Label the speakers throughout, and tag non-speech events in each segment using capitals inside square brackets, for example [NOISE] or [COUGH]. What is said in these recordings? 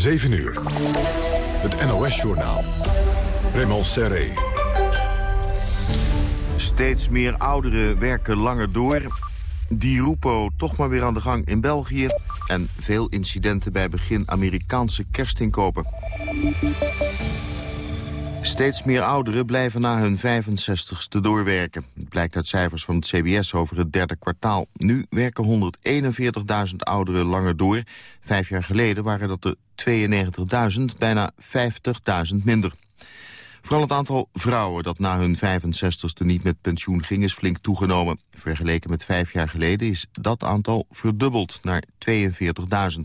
Speaker 1: 7 uur. Het NOS-journaal. Raymond Serré.
Speaker 2: Steeds meer ouderen werken langer door. Die Rupo toch maar weer aan de gang in België. En veel incidenten bij begin Amerikaanse kerstinkopen. Steeds meer ouderen blijven na hun 65ste doorwerken. Het blijkt uit cijfers van het CBS over het derde kwartaal. Nu werken 141.000 ouderen langer door. Vijf jaar geleden waren dat er 92.000, bijna 50.000 minder. Vooral het aantal vrouwen dat na hun 65ste niet met pensioen ging... is flink toegenomen. Vergeleken met vijf jaar geleden is dat aantal verdubbeld naar 42.000.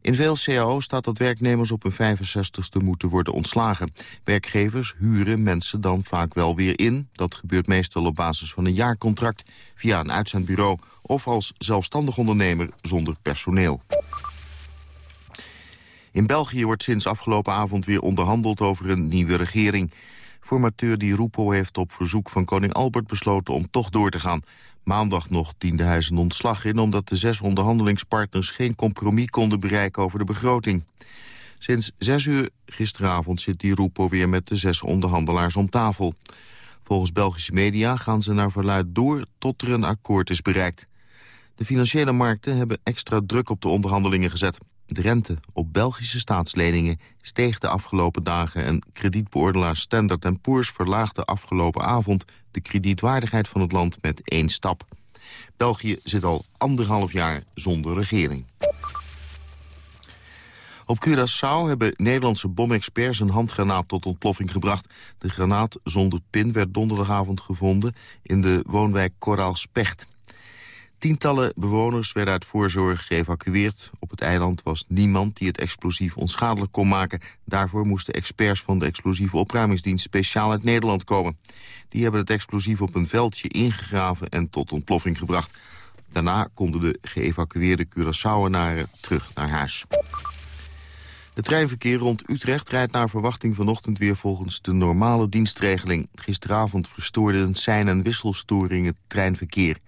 Speaker 2: In veel cao's staat dat werknemers op hun 65ste moeten worden ontslagen. Werkgevers huren mensen dan vaak wel weer in. Dat gebeurt meestal op basis van een jaarcontract, via een uitzendbureau... of als zelfstandig ondernemer zonder personeel. In België wordt sinds afgelopen avond weer onderhandeld over een nieuwe regering. Formateur Di Rupo heeft op verzoek van koning Albert besloten om toch door te gaan. Maandag nog diende hij zijn ontslag in... omdat de zes onderhandelingspartners geen compromis konden bereiken over de begroting. Sinds zes uur gisteravond zit Di Rupo weer met de zes onderhandelaars om tafel. Volgens Belgische media gaan ze naar verluid door tot er een akkoord is bereikt. De financiële markten hebben extra druk op de onderhandelingen gezet. De rente op Belgische staatsleningen steeg de afgelopen dagen... en kredietbeoordelaar Standard Poor's verlaagde afgelopen avond... de kredietwaardigheid van het land met één stap. België zit al anderhalf jaar zonder regering. Op Curaçao hebben Nederlandse bomexperts een handgranaat tot ontploffing gebracht. De granaat zonder pin werd donderdagavond gevonden in de woonwijk Coraal Specht. Tientallen bewoners werden uit voorzorg geëvacueerd. Op het eiland was niemand die het explosief onschadelijk kon maken. Daarvoor moesten experts van de explosieve opruimingsdienst speciaal uit Nederland komen. Die hebben het explosief op een veldje ingegraven en tot ontploffing gebracht. Daarna konden de geëvacueerde Curaçaoenaren terug naar huis. Het treinverkeer rond Utrecht rijdt naar verwachting vanochtend weer volgens de normale dienstregeling. Gisteravond verstoorden sein- en wisselstoringen het treinverkeer.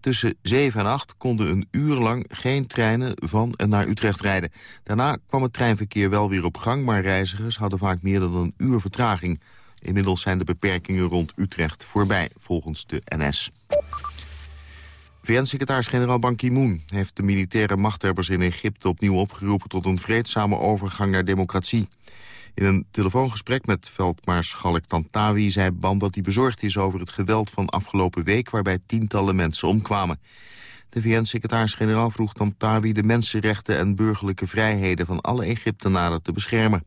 Speaker 2: Tussen 7 en 8 konden een uur lang geen treinen van en naar Utrecht rijden. Daarna kwam het treinverkeer wel weer op gang, maar reizigers hadden vaak meer dan een uur vertraging. Inmiddels zijn de beperkingen rond Utrecht voorbij, volgens de NS. VN-secretaris-generaal Ban Ki-moon heeft de militaire machthebbers in Egypte opnieuw opgeroepen tot een vreedzame overgang naar democratie. In een telefoongesprek met veldmaarschalk Tantawi zei Ban dat hij bezorgd is over het geweld van afgelopen week waarbij tientallen mensen omkwamen. De VN-secretaris-generaal vroeg Tantawi de mensenrechten en burgerlijke vrijheden van alle Egyptenaren te beschermen.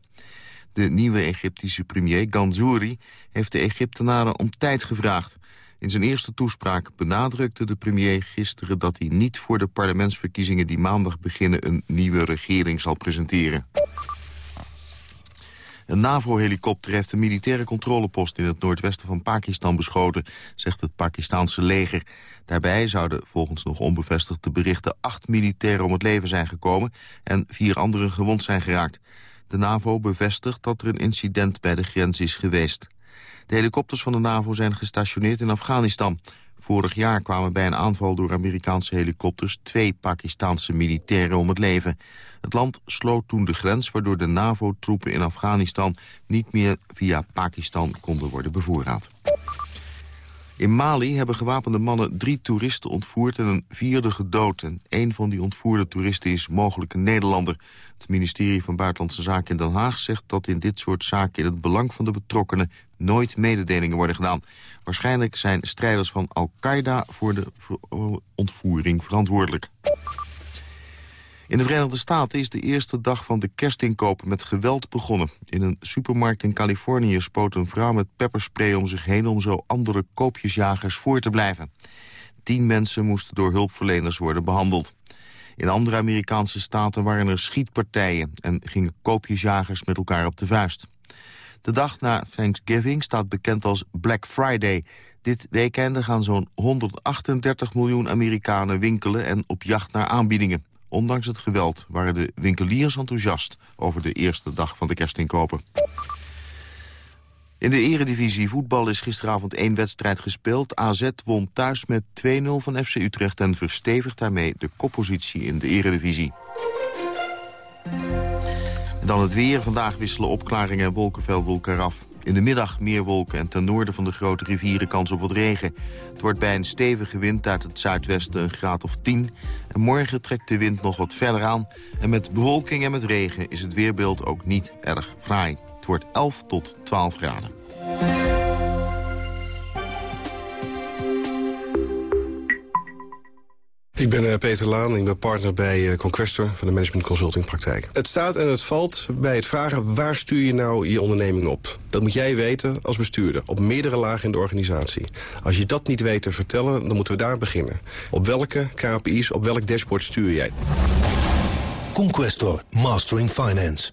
Speaker 2: De nieuwe Egyptische premier Ganzouri heeft de Egyptenaren om tijd gevraagd. In zijn eerste toespraak benadrukte de premier gisteren dat hij niet voor de parlementsverkiezingen die maandag beginnen een nieuwe regering zal presenteren. Een NAVO-helikopter heeft een militaire controlepost in het noordwesten van Pakistan beschoten, zegt het Pakistanse leger. Daarbij zouden volgens nog onbevestigde berichten acht militairen om het leven zijn gekomen en vier anderen gewond zijn geraakt. De NAVO bevestigt dat er een incident bij de grens is geweest. De helikopters van de NAVO zijn gestationeerd in Afghanistan. Vorig jaar kwamen bij een aanval door Amerikaanse helikopters... twee Pakistanse militairen om het leven. Het land sloot toen de grens... waardoor de NAVO-troepen in Afghanistan... niet meer via Pakistan konden worden bevoorraad. In Mali hebben gewapende mannen drie toeristen ontvoerd en een vierde gedood. En een van die ontvoerde toeristen is mogelijk een Nederlander. Het ministerie van Buitenlandse Zaken in Den Haag zegt dat in dit soort zaken in het belang van de betrokkenen nooit mededelingen worden gedaan. Waarschijnlijk zijn strijders van Al-Qaeda voor de ontvoering verantwoordelijk. In de Verenigde Staten is de eerste dag van de kerstinkopen met geweld begonnen. In een supermarkt in Californië spoot een vrouw met pepperspray om zich heen... om zo andere koopjesjagers voor te blijven. Tien mensen moesten door hulpverleners worden behandeld. In andere Amerikaanse staten waren er schietpartijen... en gingen koopjesjagers met elkaar op de vuist. De dag na Thanksgiving staat bekend als Black Friday. Dit weekend gaan zo'n 138 miljoen Amerikanen winkelen... en op jacht naar aanbiedingen. Ondanks het geweld waren de winkeliers enthousiast... over de eerste dag van de kerstinkopen. In de eredivisie voetbal is gisteravond één wedstrijd gespeeld. AZ won thuis met 2-0 van FC Utrecht... en verstevigt daarmee de koppositie in de eredivisie. Dan het weer. Vandaag wisselen opklaringen en wolkenvelden elkaar af. In de middag meer wolken en ten noorden van de grote rivieren kans op wat regen. Het wordt bij een stevige wind uit het zuidwesten een graad of 10. En morgen trekt de wind nog wat verder aan. En met bewolking en met regen is het weerbeeld ook niet erg fraai. Het wordt 11 tot 12 graden.
Speaker 3: Ik ben uh, Peter Laan, ik ben partner bij uh, Conquestor van de Management Consulting Praktijk. Het staat en het valt bij het vragen waar stuur je nou je onderneming op. Dat moet jij weten als bestuurder, op meerdere lagen in de organisatie. Als je dat niet weet te vertellen, dan moeten we daar beginnen. Op welke KPI's, op welk dashboard stuur jij?
Speaker 4: Conquestor, Mastering Finance.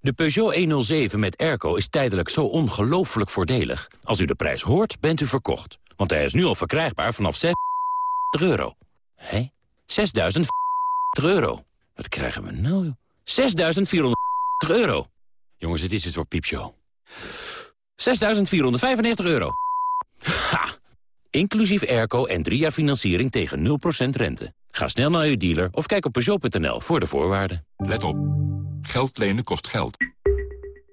Speaker 5: De Peugeot 107 met airco is tijdelijk zo ongelooflijk voordelig. Als u de prijs hoort, bent u verkocht. Want hij is nu al verkrijgbaar vanaf 6 euro. Hé? 6.000 euro. Wat krijgen we nou? 6.400 euro. Jongens, het is het voor piepshow. 6.495 euro. Ha! Inclusief airco en drie jaar financiering tegen 0% rente. Ga snel naar uw dealer of kijk op Peugeot.nl voor de voorwaarden.
Speaker 1: Let op. Geld lenen kost geld.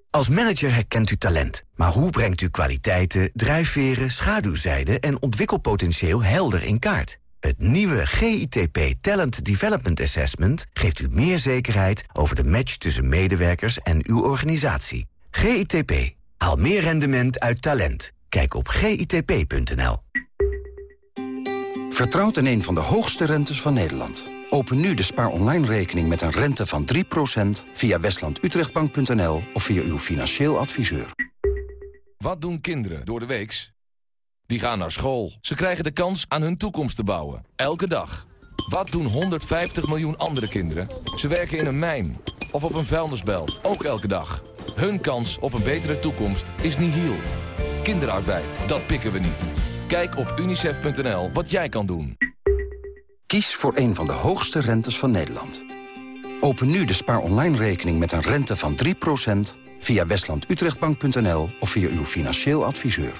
Speaker 4: Als manager herkent u talent. Maar hoe brengt u kwaliteiten, drijfveren, schaduwzijden en ontwikkelpotentieel helder in kaart? Het nieuwe GITP Talent Development Assessment geeft u meer zekerheid over de match tussen medewerkers en uw organisatie. GITP. Haal meer rendement uit talent. Kijk op gitp.nl.
Speaker 6: Vertrouwt in een van de hoogste rentes van Nederland. Open nu de spaar online rekening met een rente van 3% via westlandutrechtbank.nl of via uw financieel adviseur.
Speaker 7: Wat doen kinderen door de weeks? Die gaan naar school. Ze krijgen de kans aan hun toekomst te bouwen. Elke dag. Wat doen 150 miljoen andere kinderen? Ze werken in een mijn of op een vuilnisbelt. Ook elke dag. Hun kans op een betere toekomst is nihil. Kinderarbeid, dat pikken we niet. Kijk op unicef.nl wat jij kan doen.
Speaker 6: Kies voor een van de hoogste rentes van Nederland. Open nu de spaar online rekening met een rente van 3% via westlandutrechtbank.nl of via uw financieel adviseur.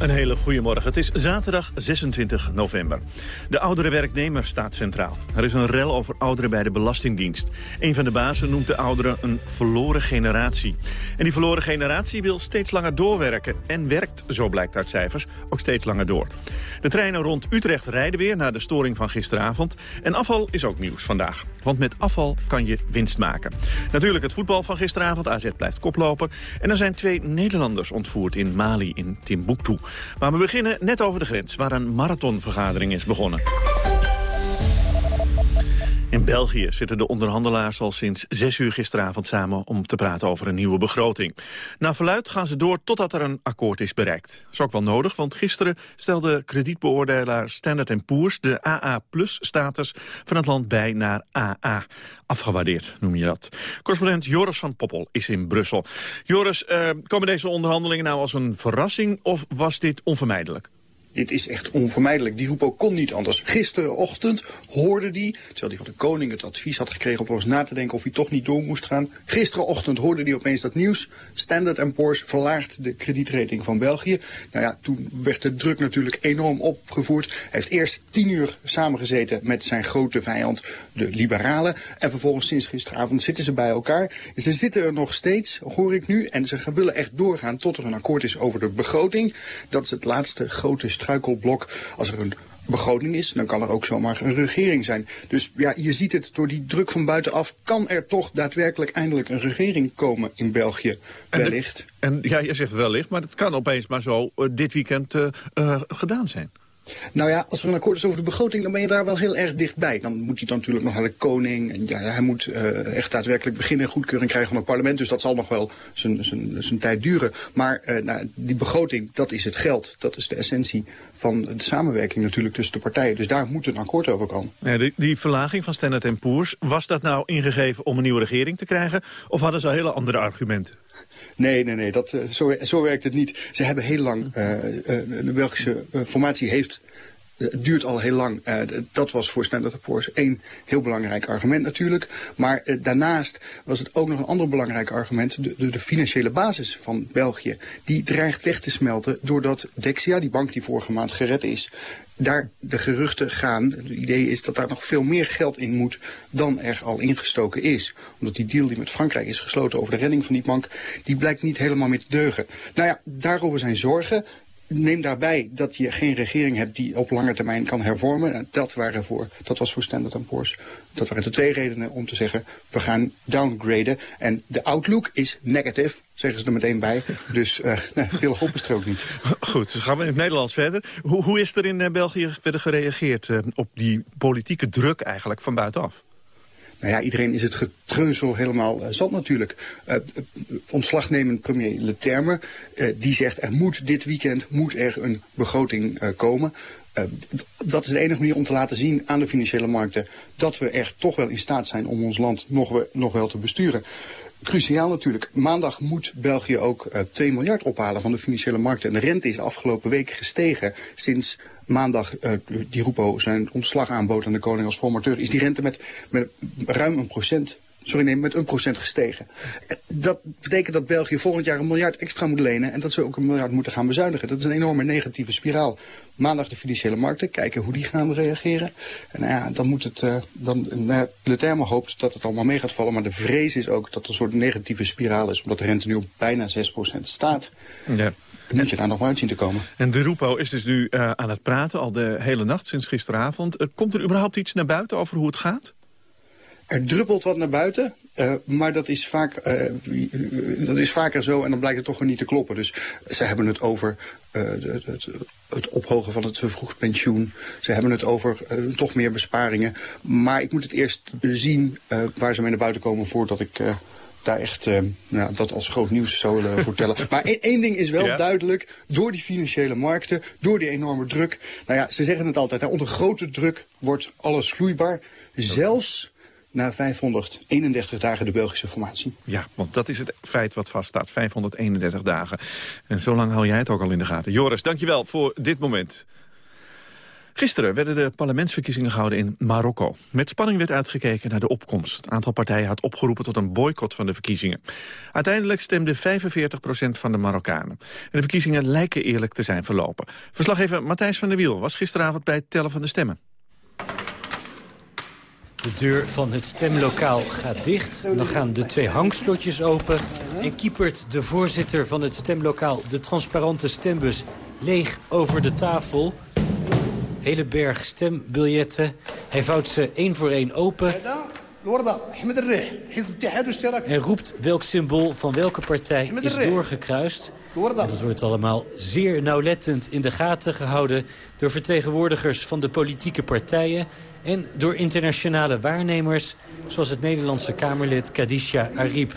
Speaker 8: Een hele goede morgen. Het is zaterdag 26 november. De oudere werknemer staat centraal. Er is een rel over ouderen bij de Belastingdienst. Een van de bazen noemt de ouderen een verloren generatie. En die verloren generatie wil steeds langer doorwerken. En werkt, zo blijkt uit cijfers, ook steeds langer door. De treinen rond Utrecht rijden weer na de storing van gisteravond. En afval is ook nieuws vandaag. Want met afval kan je winst maken. Natuurlijk het voetbal van gisteravond. AZ blijft koploper. En er zijn twee Nederlanders ontvoerd in Mali, in Timbuktu. Maar we beginnen net over de grens, waar een marathonvergadering is begonnen. In België zitten de onderhandelaars al sinds zes uur gisteravond samen om te praten over een nieuwe begroting. Na verluid gaan ze door totdat er een akkoord is bereikt. Dat is ook wel nodig, want gisteren stelde kredietbeoordelaar Standard Poor's de AA-plus-status van het land bij naar AA. Afgewaardeerd noem je dat. Correspondent Joris van Poppel is in Brussel. Joris, uh, komen deze onderhandelingen nou als een verrassing of was dit onvermijdelijk?
Speaker 9: Dit is echt onvermijdelijk. Die Rupo kon niet anders. Gisterenochtend hoorde die, terwijl hij van de koning het advies had gekregen om eens na te denken of hij toch niet door moest gaan. Gisterenochtend hoorde hij opeens dat nieuws. Standard Poor's verlaagt de kredietrating van België. Nou ja, toen werd de druk natuurlijk enorm opgevoerd. Hij heeft eerst tien uur samengezeten met zijn grote vijand, de liberalen. En vervolgens sinds gisteravond zitten ze bij elkaar. Ze zitten er nog steeds, hoor ik nu. En ze willen echt doorgaan tot er een akkoord is over de begroting. Dat is het laatste grote struikelblok. Als er een begroting is, dan kan er ook zomaar een regering zijn. Dus ja, je ziet het, door die druk van buitenaf kan er toch daadwerkelijk eindelijk een regering komen in België, wellicht.
Speaker 8: En, ja, je zegt wellicht, maar het kan opeens maar zo uh, dit weekend uh, uh, gedaan zijn.
Speaker 9: Nou ja, als er een akkoord is over de begroting, dan ben je daar wel heel erg dichtbij. Dan moet hij dan natuurlijk nog naar de koning. En ja, hij moet uh, echt daadwerkelijk beginnen en goedkeuring krijgen van het parlement. Dus dat zal nog wel zijn tijd duren. Maar uh, nou, die begroting, dat is het geld. Dat is de essentie van de samenwerking natuurlijk tussen de partijen. Dus daar moet een akkoord over komen.
Speaker 8: Ja, die, die verlaging van Standard Poor's, was dat nou ingegeven om een nieuwe regering te krijgen? Of hadden ze hele andere argumenten?
Speaker 9: Nee, nee, nee, dat, zo, zo werkt het niet. Ze hebben heel lang, uh, uh, de Belgische formatie heeft Het duurt al heel lang. dat was voor Standard Poor's één heel belangrijk argument natuurlijk. Maar daarnaast was het ook nog een ander belangrijk argument. De, de, de, financiële basis van België. Die dreigt weg te smelten doordat Dexia, die bank die vorige maand gered is daar de geruchten gaan. Het idee is dat daar nog veel meer geld in moet dan er al ingestoken is. Omdat die deal die met Frankrijk is gesloten over de redding van die bank... die blijkt niet helemaal meer te deugen. Nou ja, daarover zijn zorgen. Neem daarbij dat je geen regering hebt die op lange termijn kan hervormen. Dat, waren voor, dat was voor Standard Poor's. Dat waren de twee redenen om te zeggen, we gaan downgraden. En de outlook is negative, zeggen ze er meteen bij. Dus [LAUGHS] uh, veel hoop is er ook niet.
Speaker 8: Goed, dus gaan we in het Nederlands verder. Hoe, hoe is er in uh, België verder gereageerd uh, op die politieke druk eigenlijk van buitenaf?
Speaker 9: Nou ja, iedereen is het getreuzel helemaal uh, zat natuurlijk. Uh, ontslagnemend premier Leterme, die zegt er moet dit weekend moet er een begroting komen. dat is de enige manier om te laten zien aan de financiële markten... dat we er toch wel in staat zijn om ons land nog, wel te besturen. Cruciaal natuurlijk. Maandag moet België ook uh, 2 miljard ophalen van de financiële markten. En de rente is afgelopen week gestegen sinds maandag uh, die Roepo zijn ontslag aanbood aan de koning als formateur, is die rente met, met ruim een procent sorry, nee, met een procent gestegen. Dat betekent dat België volgend jaar een miljard extra moet lenen... en dat ze ook een miljard moeten gaan bezuinigen. Dat is een enorme negatieve spiraal. Maandag de financiële markten, kijken hoe die gaan reageren. En nou ja, dan moet het... Uh, dan, de termen hoopt dat het allemaal mee gaat vallen... maar de vrees is ook dat er een soort negatieve spiraal is... omdat de rente nu op bijna 6% staat. Ja. Dan moet je daar nog maar uit zien te komen.
Speaker 8: En de Roepo is dus nu uh, aan het praten, al de hele nacht sinds gisteravond. Uh, komt er überhaupt iets naar buiten over hoe het gaat?
Speaker 9: Er druppelt wat naar buiten, uh, maar dat is, vaak, dat is vaker zo en dan blijkt het toch weer niet te kloppen. Dus ze hebben het over het, het, het, ophogen van het vervroegd pensioen. Ze hebben het over toch meer besparingen. Maar ik moet het eerst zien waar ze mee naar buiten komen voordat ik daar echt uh, nou, dat als groot nieuws zou uh, [LAUGHS] vertellen. maar één ding is wel duidelijk. Door die financiële markten, door die enorme druk. Nou ja, ze zeggen het altijd. Hè, onder grote druk wordt alles vloeibaar. Zelfs na 531 dagen de Belgische formatie.
Speaker 8: Ja, want dat is het feit wat vaststaat. 531 dagen. En zo lang hou jij het ook al in de gaten. Joris, dankjewel voor dit moment. Gisteren werden de parlementsverkiezingen gehouden in Marokko. Met spanning werd uitgekeken naar de opkomst. Het aantal partijen had opgeroepen tot een boycott van de verkiezingen. Uiteindelijk stemde 45% van de Marokkanen. En de verkiezingen lijken eerlijk te zijn verlopen. Verslaggever Matthijs van der Wiel was gisteravond bij het tellen van de stemmen.
Speaker 10: De deur van het stemlokaal gaat dicht. Dan gaan de twee hangslotjes open. En kiepert de voorzitter van het stemlokaal de transparante stembus leeg over de tafel hele berg stembiljetten. Hij vouwt ze één voor één open. En roept welk symbool van welke partij is doorgekruist. En dat wordt allemaal zeer nauwlettend in de gaten gehouden... door vertegenwoordigers van de politieke partijen... en door internationale waarnemers... zoals het Nederlandse Kamerlid Kadisha Ariep.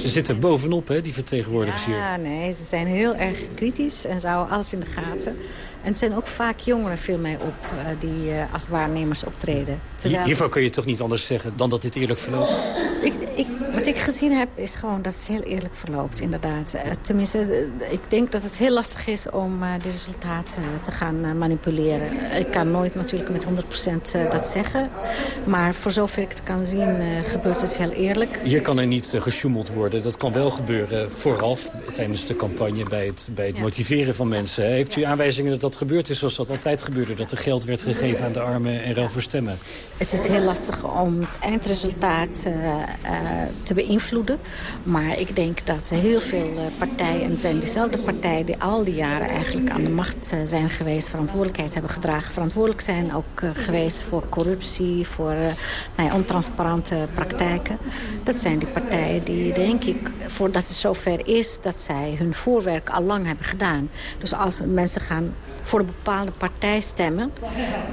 Speaker 10: Ze zitten bovenop, hè, die vertegenwoordigers hier.
Speaker 11: Ja, nee, ze zijn heel erg kritisch en ze houden alles in de gaten. En het zijn ook vaak jongeren veel mee op uh, die uh, als waarnemers optreden.
Speaker 10: Terwijl... Hiervoor kun je toch niet anders zeggen dan dat dit eerlijk verloopt?
Speaker 11: Ik, ik, wat ik gezien heb is gewoon dat het heel eerlijk verloopt, inderdaad. Uh, tenminste, ik denk dat het heel lastig is om de resultaten te gaan manipuleren. Ik kan nooit natuurlijk met 100% dat zeggen. Maar voor zover ik het kan zien gebeurt het heel eerlijk.
Speaker 10: Hier kan er niet gesjoemeld worden. Dat kan wel gebeuren vooraf tijdens de campagne bij het, bij het ja. motiveren van mensen. Heeft u aanwijzingen dat dat gebeurd is zoals dat altijd gebeurde? Dat er geld werd gegeven aan de armen en ruil voor stemmen?
Speaker 11: Het is heel lastig om het eindresultaat uh, te beïnvloeden. Maar ik denk dat heel veel uh, partijen, en zijn dezelfde partijen... die al die jaren eigenlijk aan de macht zijn geweest... verantwoordelijkheid hebben gedragen. Verantwoordelijk zijn ook geweest voor corruptie, voor nou ja, ontransparante praktijken. Dat zijn die partijen die, denk ik, voordat het zover is... dat zij hun voorwerk al lang hebben gedaan. Dus als mensen gaan voor een bepaalde partij stemmen...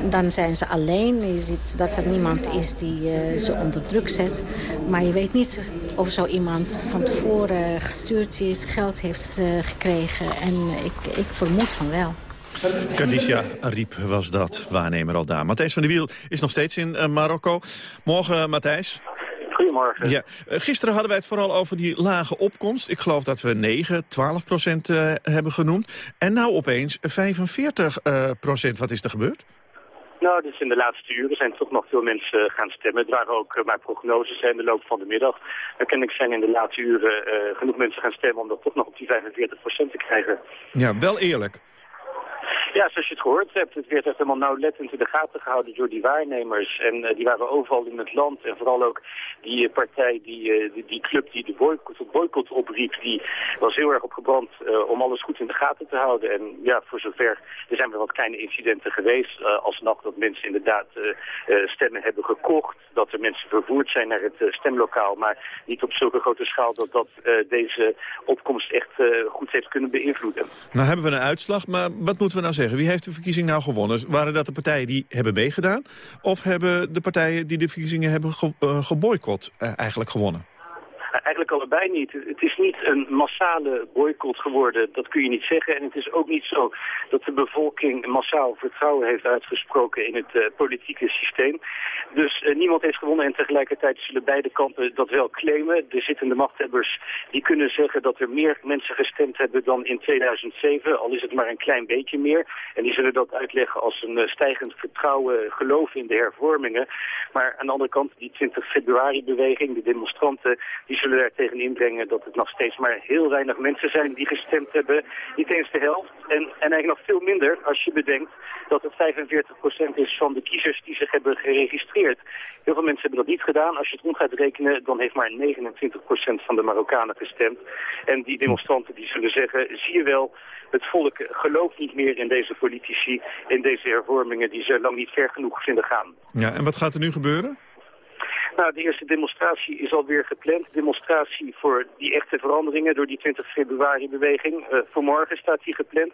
Speaker 11: dan zijn ze alleen. Je ziet dat er niemand is die ze onder druk zet. Maar je weet niet of zo iemand van tevoren gestuurd is... geld heeft uh, gekregen. En ik, ik vermoed van wel.
Speaker 8: Khadija Ariep was dat, waarnemer al daar. Matthijs van der Wiel is nog steeds in uh, Marokko. Morgen, Matthijs.
Speaker 12: goedemorgen.
Speaker 8: Ja, gisteren hadden wij het vooral over die lage opkomst. Ik geloof dat we 9, 12 procent hebben genoemd. En nou opeens 45 procent. Wat is er gebeurd?
Speaker 12: Nou, dus in de laatste uren zijn toch nog veel mensen gaan stemmen. Het waren ook maar prognoses in de loop van de middag. Dan ken ik zijn in de laatste uren genoeg mensen gaan stemmen om dat toch nog op die 45 procent te krijgen.
Speaker 8: Ja, wel eerlijk.
Speaker 12: Ja, zoals je het gehoord hebt, het werd echt helemaal nauwlettend in de gaten gehouden door die waarnemers. En uh, die waren overal in het land. En vooral ook die uh, partij, die, uh, die, die, club die de boycott, boycott opriep, die was heel erg opgebrand om alles goed in de gaten te houden. En ja, voor zover, er zijn wel wat kleine incidenten geweest. alsnog dat mensen inderdaad stemmen hebben gekocht. Dat er mensen vervoerd zijn naar het stemlokaal. Maar niet op zulke grote schaal dat dat deze opkomst echt goed heeft kunnen beïnvloeden.
Speaker 8: Nou hebben we een uitslag, maar wat moeten we nou zeggen? Wie heeft de verkiezing nou gewonnen? Waren dat de partijen die hebben meegedaan? Of hebben de partijen die de verkiezingen hebben ge uh, geboycott uh, eigenlijk gewonnen?
Speaker 12: Eigenlijk allebei niet. Het is niet een massale boycott geworden, dat kun je niet zeggen. En het is ook niet zo dat de bevolking massaal vertrouwen heeft uitgesproken in het uh, politieke systeem. Dus uh, niemand heeft gewonnen en tegelijkertijd zullen beide kampen dat wel claimen. De zittende machthebbers die kunnen zeggen dat er meer mensen gestemd hebben dan in 2007, al is het maar een klein beetje meer. En die zullen dat uitleggen als een uh, stijgend vertrouwen, geloof in de hervormingen. Maar aan de andere kant, die 20 februari-beweging, de demonstranten, die zullen er tegen inbrengen dat het nog steeds maar heel weinig mensen zijn die gestemd hebben. Niet eens de helft. En, en eigenlijk nog veel minder als je bedenkt dat het 45% is van de kiezers die zich hebben geregistreerd. Heel veel mensen hebben dat niet gedaan. Als je het om gaat rekenen, dan heeft maar 29% van de Marokkanen gestemd. En die demonstranten die zullen zeggen, zie je wel, het volk gelooft niet meer in deze politici, in deze hervormingen die ze lang niet ver genoeg vinden gaan.
Speaker 8: Ja, en wat gaat er nu gebeuren?
Speaker 12: Nou, de eerste demonstratie is alweer gepland. Demonstratie voor die echte veranderingen door die 20 februari-beweging. Uh, voor morgen staat die gepland.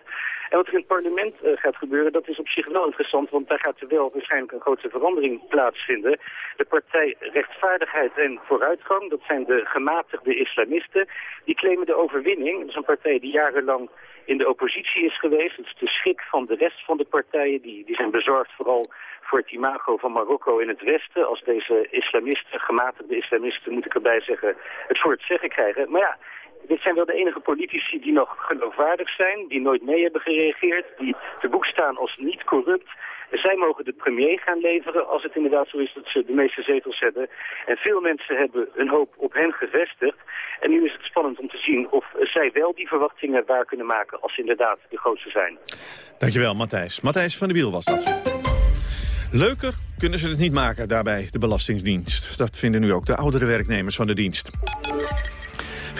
Speaker 12: En wat er in het parlement uh, gaat gebeuren, dat is op zich wel interessant, want daar gaat er wel waarschijnlijk een grote verandering plaatsvinden. De partij Rechtvaardigheid en Vooruitgang, dat zijn de gematigde islamisten, die claimen de overwinning. Dat is een partij die jarenlang in de oppositie is geweest. Het is de schrik van de rest van de partijen, die, die zijn bezorgd vooral voor het imago van Marokko in het Westen. Als deze islamisten, gematigde islamisten, moet ik erbij zeggen, het voor het zeggen krijgen. Maar ja, dit zijn wel de enige politici die nog geloofwaardig zijn, die nooit mee hebben gereageerd, die te boek staan als niet corrupt. Zij mogen de premier gaan leveren als het inderdaad zo is dat ze de meeste zetels hebben. En veel mensen hebben hun hoop op hen gevestigd. En nu is het spannend om te zien of zij wel die verwachtingen waar kunnen maken als ze inderdaad de grootste zijn.
Speaker 8: Dankjewel, Matthijs. Matthijs van der Wiel was dat. Leuker kunnen ze het niet maken daarbij, de Belastingdienst. Dat vinden nu ook de oudere werknemers van de dienst.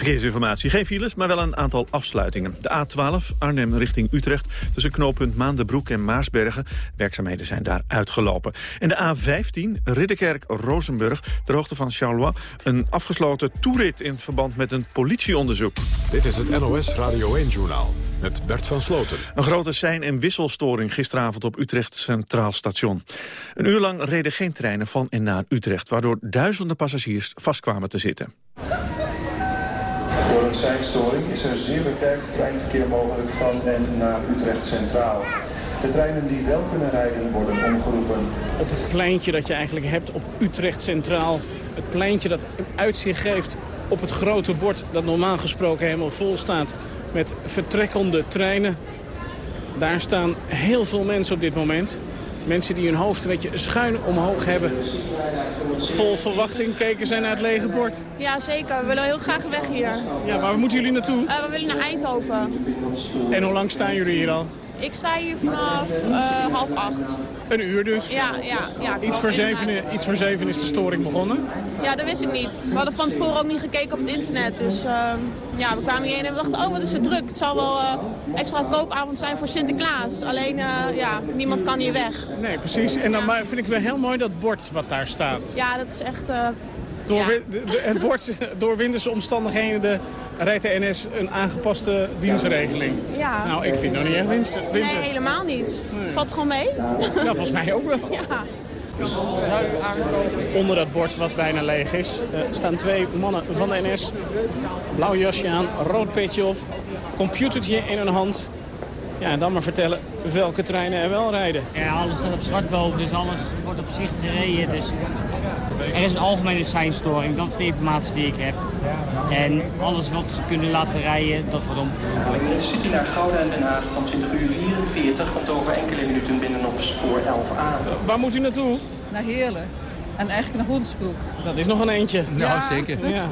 Speaker 8: Verkeersinformatie. Geen files, maar wel een aantal afsluitingen. De A12 Arnhem richting Utrecht tussen knooppunt Maandenbroek en Maasbergen. Werkzaamheden zijn daar uitgelopen. En de A15 Ridderkerk-Rozenburg ter hoogte van Charlois. Een afgesloten toerit in verband met een politieonderzoek.
Speaker 1: Dit is het NOS Radio 1-journaal met Bert van Sloten.
Speaker 8: Een grote sein- en wisselstoring gisteravond op Utrecht Centraal Station. Een uur lang reden geen treinen van en naar Utrecht... waardoor duizenden passagiers vastkwamen te zitten.
Speaker 13: Seinstoring is er zeer beperkt treinverkeer mogelijk van en naar Utrecht Centraal. De treinen die wel kunnen rijden worden omgeroepen.
Speaker 14: Op het pleintje dat je eigenlijk hebt op Utrecht Centraal. Het pleintje dat uitzicht geeft op het grote bord dat normaal gesproken helemaal vol staat met vertrekkende treinen. Daar staan heel veel mensen op dit moment. Mensen die hun hoofd een beetje schuin omhoog hebben. Vol verwachting keken zij naar het lege bord.
Speaker 15: Ja, zeker. We willen heel graag weg hier.
Speaker 14: Ja, maar waar moeten jullie naartoe?
Speaker 15: Uh, we willen naar Eindhoven.
Speaker 14: En hoe lang staan jullie hier al?
Speaker 15: Ik sta hier vanaf uh, half acht.
Speaker 14: Een uur dus?
Speaker 15: Ja, ja. ja
Speaker 14: iets, voor zeven, iets voor zeven is de storing begonnen?
Speaker 15: Ja, dat wist ik niet. We hadden van tevoren ook niet gekeken op het internet. Dus uh, ja, we kwamen hierheen en we dachten, oh wat is het druk. Het zal wel uh, extra koopavond zijn voor Sinterklaas. Alleen, ja, niemand kan hier weg.
Speaker 14: Nee, precies. En dan ja. vind ik wel heel mooi dat bord wat daar staat.
Speaker 15: Ja, dat is echt...
Speaker 14: Door, ja. de, de, het bord, door winterse omstandigheden rijdt de NS een aangepaste dienstregeling.
Speaker 15: Ja.
Speaker 14: Nou, ik vind nog niet echt winter.
Speaker 15: Nee, helemaal niet. Nee. Valt gewoon mee?
Speaker 14: Ja, volgens mij ook wel.
Speaker 15: Ja.
Speaker 14: Onder dat bord wat bijna leeg is uh, staan twee mannen van de NS. Blauw jasje aan, rood petje op, computertje in hun hand. Ja, en dan maar vertellen welke treinen er wel rijden.
Speaker 16: Ja, alles staat op zwart boven, dus alles wordt op zicht gereden. Dus Er is een algemene seinstoring, dat is de informatie die ik heb. En alles wat ze kunnen laten rijden, dat wordt omgevoerd.
Speaker 17: De City naar Gouda en Den Haag van 20 uur 44 komt over enkele minuten binnen op spoor 11a.
Speaker 14: Waar moet u naartoe?
Speaker 18: Naar Heerlen. En eigenlijk naar Hoensbroek.
Speaker 14: Dat is nog een eentje.
Speaker 18: Nou, zeker.
Speaker 14: Ja.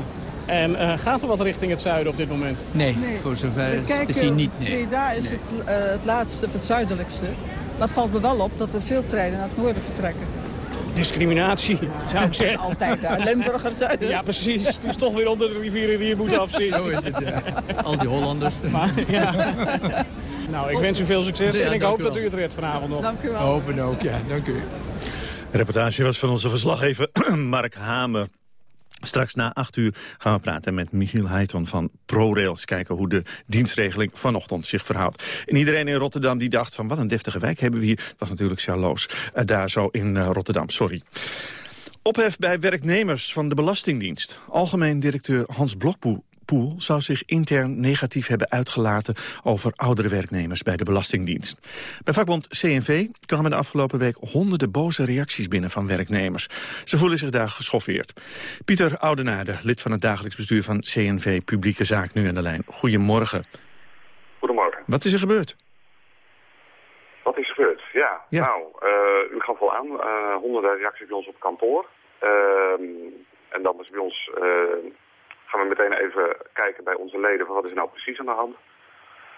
Speaker 14: En eh, gaat er wat richting het zuiden op dit moment?
Speaker 19: Nee, voor zover
Speaker 18: We kijken-
Speaker 19: te zien niet. Nee.
Speaker 18: nee daar is Het, eh, het laatste, of het zuidelijkste. Maar het valt me wel op dat er veel treinen naar het noorden vertrekken.
Speaker 14: Discriminatie, zou ik zeggen. [LAUGHS]
Speaker 18: Altijd daar. Limburgers zuiden.
Speaker 14: Ja, precies. Het is toch weer onder de rivieren die je moet afzien.
Speaker 19: Zo is het, ja. Al die Hollanders.
Speaker 14: Maar, ja. Nou, ik wens u veel succes
Speaker 19: Ja,
Speaker 14: en ik hoop
Speaker 19: u
Speaker 14: dat u het redt vanavond nog.
Speaker 18: Dank u wel.
Speaker 19: Hopen ook, ja. Dank u.
Speaker 8: De reportage was van onze verslaggever [CLEARS THROAT] Mark Hamer. Straks na acht uur gaan we praten met Michiel Heiton van ProRail. Eens kijken hoe de dienstregeling vanochtend zich verhoudt. En iedereen in Rotterdam die dacht van wat een deftige wijk hebben we hier. Dat was natuurlijk Charloes. Eh, daar zo in eh, Rotterdam, sorry. Ophef bij werknemers van de Belastingdienst. Algemeen directeur Hans Blokpoel Poel zou zich intern negatief hebben uitgelaten over oudere werknemers bij de Belastingdienst. Bij vakbond CNV kwamen de afgelopen week honderden boze reacties binnen van werknemers. Ze voelen zich daar geschoffeerd. Pieter Oudenaarde, lid van het dagelijks bestuur van CNV Publieke Zaak, nu aan de lijn. Goedemorgen.
Speaker 20: Goedemorgen.
Speaker 8: Wat is er gebeurd?
Speaker 20: Wat is gebeurd? Ja,
Speaker 8: Ja.
Speaker 20: nou, eh, u gaf al aan, eh, honderden reacties bij ons op kantoor. Ehm, en dan is bij ons, eh, gaan we meteen even kijken bij onze leden van wat is er nou precies aan de hand.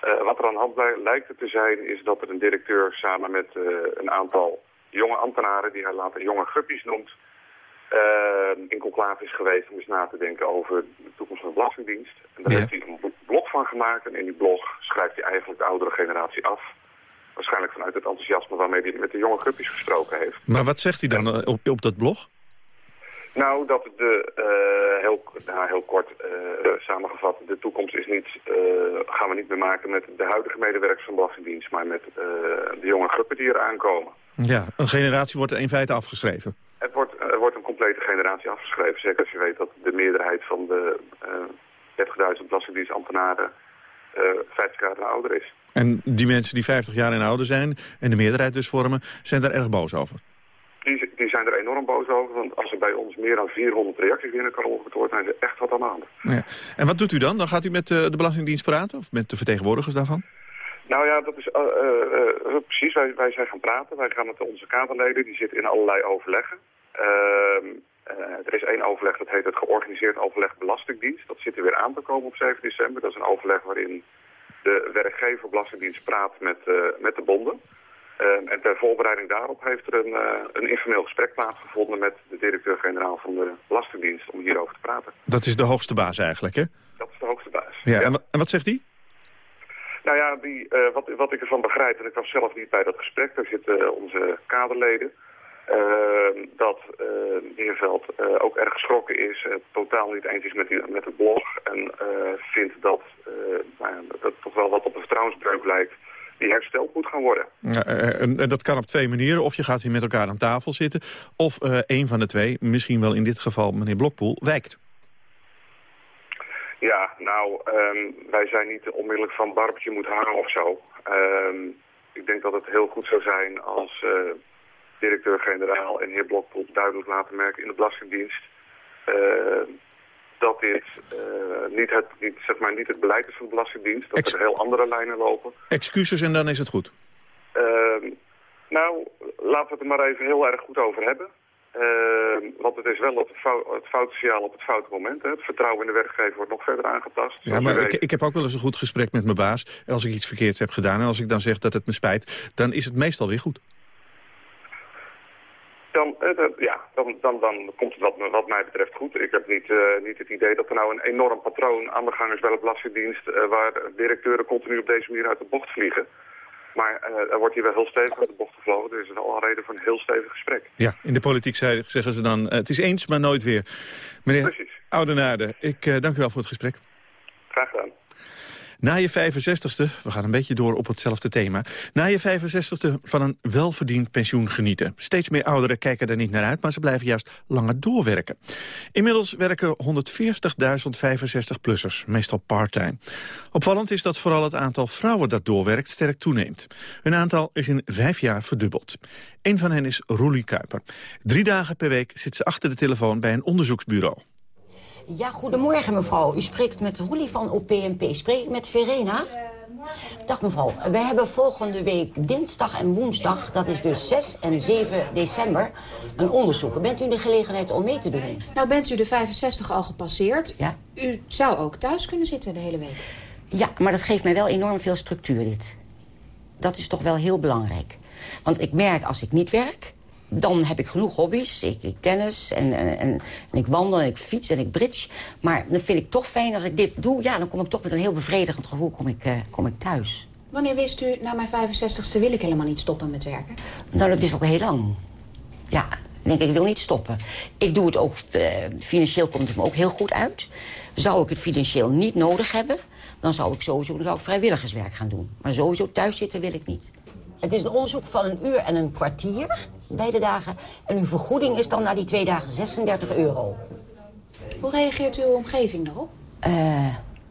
Speaker 20: Eh, wat er aan de hand lijkt te zijn is dat er een directeur samen met eh, een aantal jonge ambtenaren, die hij later jonge guppies noemt, eh, in conclave is geweest om eens na te denken over de toekomst van de Belastingdienst. En daar
Speaker 8: Ja.
Speaker 20: heeft hij een bl- blog van gemaakt en in die blog schrijft hij eigenlijk de oudere generatie af. Waarschijnlijk vanuit het enthousiasme waarmee hij met de jonge guppies gesproken heeft.
Speaker 8: Maar wat zegt hij dan op, op dat blog?
Speaker 20: Nou, dat de, eh, heel, nou, heel kort eh, samengevat, de toekomst is niet, eh, gaan we niet meer maken met de huidige medewerkers van de Belastingdienst, maar met de jonge guppen die eraan komen.
Speaker 8: Ja, een generatie wordt er in feite afgeschreven.
Speaker 20: Het wordt, er wordt een complete generatie afgeschreven. Zeker als je weet dat de meerderheid van de eh 30.000 belastingdienstambtenaren eh 50 jaar en ouder is.
Speaker 8: En die mensen die 50 jaar en ouder zijn, en de meerderheid dus vormen, zijn daar erg boos over.
Speaker 20: Zijn er enorm boos over, want als er bij ons meer dan 400 reacties binnenkomen op het woord, is er echt wat aan de hand.
Speaker 8: Ja. En wat doet u dan? Dan gaat u met eh, de Belastingdienst praten? Of met de vertegenwoordigers daarvan?
Speaker 20: Nou ja, dat is eh, eh, precies. Wij, wij zijn gaan praten. Wij gaan met onze kaderleden. Die zitten in allerlei overleggen. Ehm, eh, er is één overleg, dat heet het georganiseerd overleg Belastingdienst. Dat zit er weer aan te komen op 7 december. Dat is een overleg waarin de werkgever Belastingdienst praat met, met de bonden. Ehm, en ter voorbereiding daarop heeft er een, eh, een informeel gesprek plaatsgevonden met de directeur-generaal van de Belastingdienst om hierover te praten.
Speaker 8: Dat is de hoogste baas eigenlijk, hè?
Speaker 20: Dat is de hoogste baas.
Speaker 8: Ja. En, wa- en wat zegt hij?
Speaker 20: Nou ja, die, eh, wat, wat ik ervan begrijp, en ik was zelf niet bij dat gesprek, daar zitten onze kaderleden, eh, dat de heer Veld eh, ook erg geschrokken is, totaal niet eens is met, die, met het blog en vindt dat, nou ja, dat toch wel wat op een vertrouwensbreuk lijkt die hersteld moet gaan worden.
Speaker 8: Ja, eh, en, en dat kan op twee manieren. Of je gaat hier met elkaar aan tafel zitten. Of eh een van de twee, misschien wel in dit geval meneer Blokpoel, wijkt.
Speaker 20: Ja, nou, ehm, wij zijn niet onmiddellijk van barbetje moet hangen of zo. Ehm, ik denk dat het heel goed zou zijn als eh, directeur-generaal en heer Blokpoel duidelijk laten merken in de Belastingdienst... dat dit eh, niet, het, niet, zeg maar, niet het beleid is van de Belastingdienst, dat er heel andere lijnen lopen.
Speaker 8: Excuses en dan is het goed.
Speaker 20: Ehm, nou, laten we het er maar even heel erg goed over hebben. Ehm, want het is wel het, fou het foute signaal op het foute moment. Hè. Het vertrouwen in de werkgever wordt nog verder aangetast.
Speaker 8: Ja, maar ik, ik heb ook wel eens een goed gesprek met mijn baas. En als ik iets verkeerds heb gedaan en als ik dan zeg dat het me spijt... dan is het meestal weer goed.
Speaker 20: Dan, eh, dat- ja, dan, dan, dan komt het wat, wat mij betreft goed. Ik heb niet, eh, niet het idee dat er nou een enorm patroon aan de gang is bij de Belastingdienst... eh, waar directeuren continu op deze manier uit de bocht vliegen. Maar eh, er wordt hier wel heel stevig uit de bocht gevlogen. Er is wel een reden voor een heel stevig gesprek.
Speaker 8: Ja, in de politiek zei- zeggen ze dan... eh, het is eens, maar nooit weer. Meneer Oudenaarde, ik eh, dank u wel voor het gesprek.
Speaker 20: Graag gedaan.
Speaker 8: Na je 65ste, we gaan een beetje door op hetzelfde thema... na je 65ste van een welverdiend pensioen genieten. Steeds meer ouderen kijken er niet naar uit, maar ze blijven juist langer doorwerken. Inmiddels werken 140.000 65-plussers, meestal part-time. Opvallend is dat vooral het aantal vrouwen dat doorwerkt sterk toeneemt. Hun aantal is in vijf jaar verdubbeld. Een van hen is Roelie Kuiper. Drie dagen per week zit ze achter de telefoon bij een onderzoeksbureau.
Speaker 21: Ja, goedemorgen mevrouw. U spreekt met Roelie van OPMP. Spreek ik met Verena? Dag mevrouw. Wij hebben volgende week dinsdag en woensdag, dat is dus 6 en 7 december, een onderzoek. Bent u in de gelegenheid om mee te doen?
Speaker 22: Nou bent u de 65 al gepasseerd.
Speaker 21: Ja.
Speaker 22: U zou ook thuis kunnen zitten de hele week.
Speaker 21: Ja, maar dat geeft mij wel enorm veel structuur dit. Dat is toch wel heel belangrijk. Want ik merk als ik niet werk, dan heb ik genoeg hobby's. Ik, ik tennis en, en, en, ik wandel en ik fiets en ik bridge. Maar dan vind ik toch fijn als ik dit doe. Ja, dan kom ik toch met een heel bevredigend gevoel kom ik, uh, kom ik thuis.
Speaker 22: Wanneer wist u, na mijn 65ste wil ik helemaal niet stoppen met werken?
Speaker 21: Nou, dat wist al heel lang. Ja, ik denk ik wil niet stoppen. Ik doe het ook, uh, financieel komt het me ook heel goed uit. Zou ik het financieel niet nodig hebben... dan zou ik sowieso dan zou ik vrijwilligerswerk gaan doen. Maar sowieso thuis zitten wil ik niet. Het is een onderzoek van een uur en een kwartier, beide dagen. En uw vergoeding is dan na die twee dagen 36 euro.
Speaker 22: Hoe reageert uw omgeving daarop?
Speaker 21: Uh,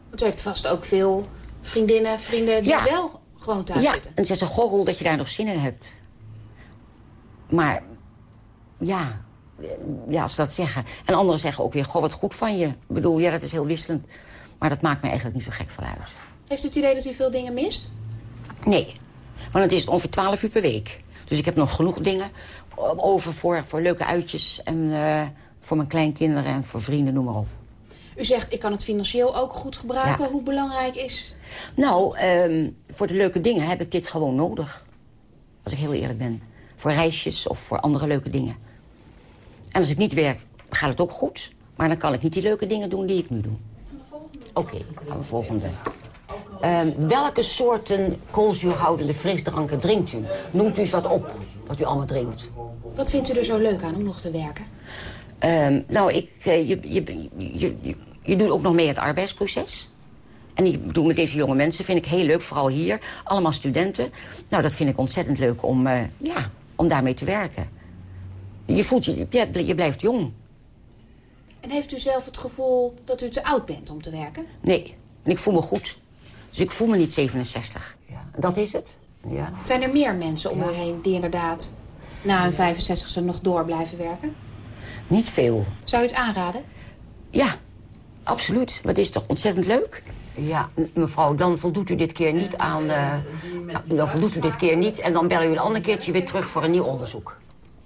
Speaker 22: Want u heeft vast ook veel vriendinnen, vrienden die
Speaker 21: Ja.
Speaker 22: wel gewoon thuis
Speaker 21: ja,
Speaker 22: zitten.
Speaker 21: en ze zeggen, gorrel dat je daar nog zin in hebt. Maar, ja, eh, ja, als ze dat zeggen. En anderen zeggen ook weer, goh, wat goed van je. Ik bedoel, ja, dat is heel wisselend. Maar dat maakt me eigenlijk niet zo gek van uit.
Speaker 22: Heeft u het idee dat u veel dingen mist?
Speaker 21: Nee, want het is ongeveer 12 uur per week. Dus ik heb nog genoeg dingen over voor, voor leuke uitjes... en eh, voor mijn kleinkinderen en voor vrienden, noem maar op.
Speaker 22: U zegt, ik kan het financieel ook goed gebruiken.
Speaker 21: Ja.
Speaker 22: Hoe belangrijk is...
Speaker 21: Nou, ehm, voor de leuke dingen heb ik dit gewoon nodig. Als ik heel eerlijk ben. Voor reisjes of voor andere leuke dingen. En als ik niet werk, gaat het ook goed. Maar dan kan ik niet die leuke dingen doen die ik nu doe. Oké, gaan we volgende. Ehm, welke soorten koolzuurhoudende frisdranken drinkt u? Noemt u eens wat op, wat u allemaal drinkt.
Speaker 22: Wat vindt u er zo leuk aan om nog te werken?
Speaker 21: Ehm, nou, ik, eh, je, je, je, je, je doet ook nog mee het arbeidsproces. En ik bedoel, met deze jonge mensen vind ik heel leuk, vooral hier. Allemaal studenten. Nou, dat vind ik ontzettend leuk om, eh, ja, om daarmee te werken. Je voelt je, je, je blijft jong.
Speaker 22: En heeft u zelf het gevoel dat u te oud bent om te werken?
Speaker 21: Nee, en ik voel me goed. Dus ik voel me niet 67. Ja. Dat is het. Ja.
Speaker 22: Zijn er meer mensen om u heen die inderdaad na hun 65ste nog door blijven werken?
Speaker 21: Niet veel.
Speaker 22: Zou u het aanraden?
Speaker 21: Ja, absoluut. Wat is toch ontzettend leuk? Ja, mevrouw, dan voldoet u dit keer niet aan... eh, nou, dan voldoet u dit keer niet en dan bellen u een ander keertje weer terug voor een nieuw onderzoek.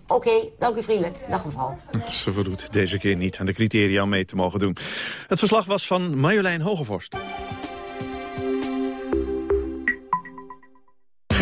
Speaker 21: Oké, dank u vriendelijk. Dag mevrouw.
Speaker 8: Ze voldoet deze keer niet aan de criteria om mee te mogen doen. Het verslag was van Marjolein Hogevorst.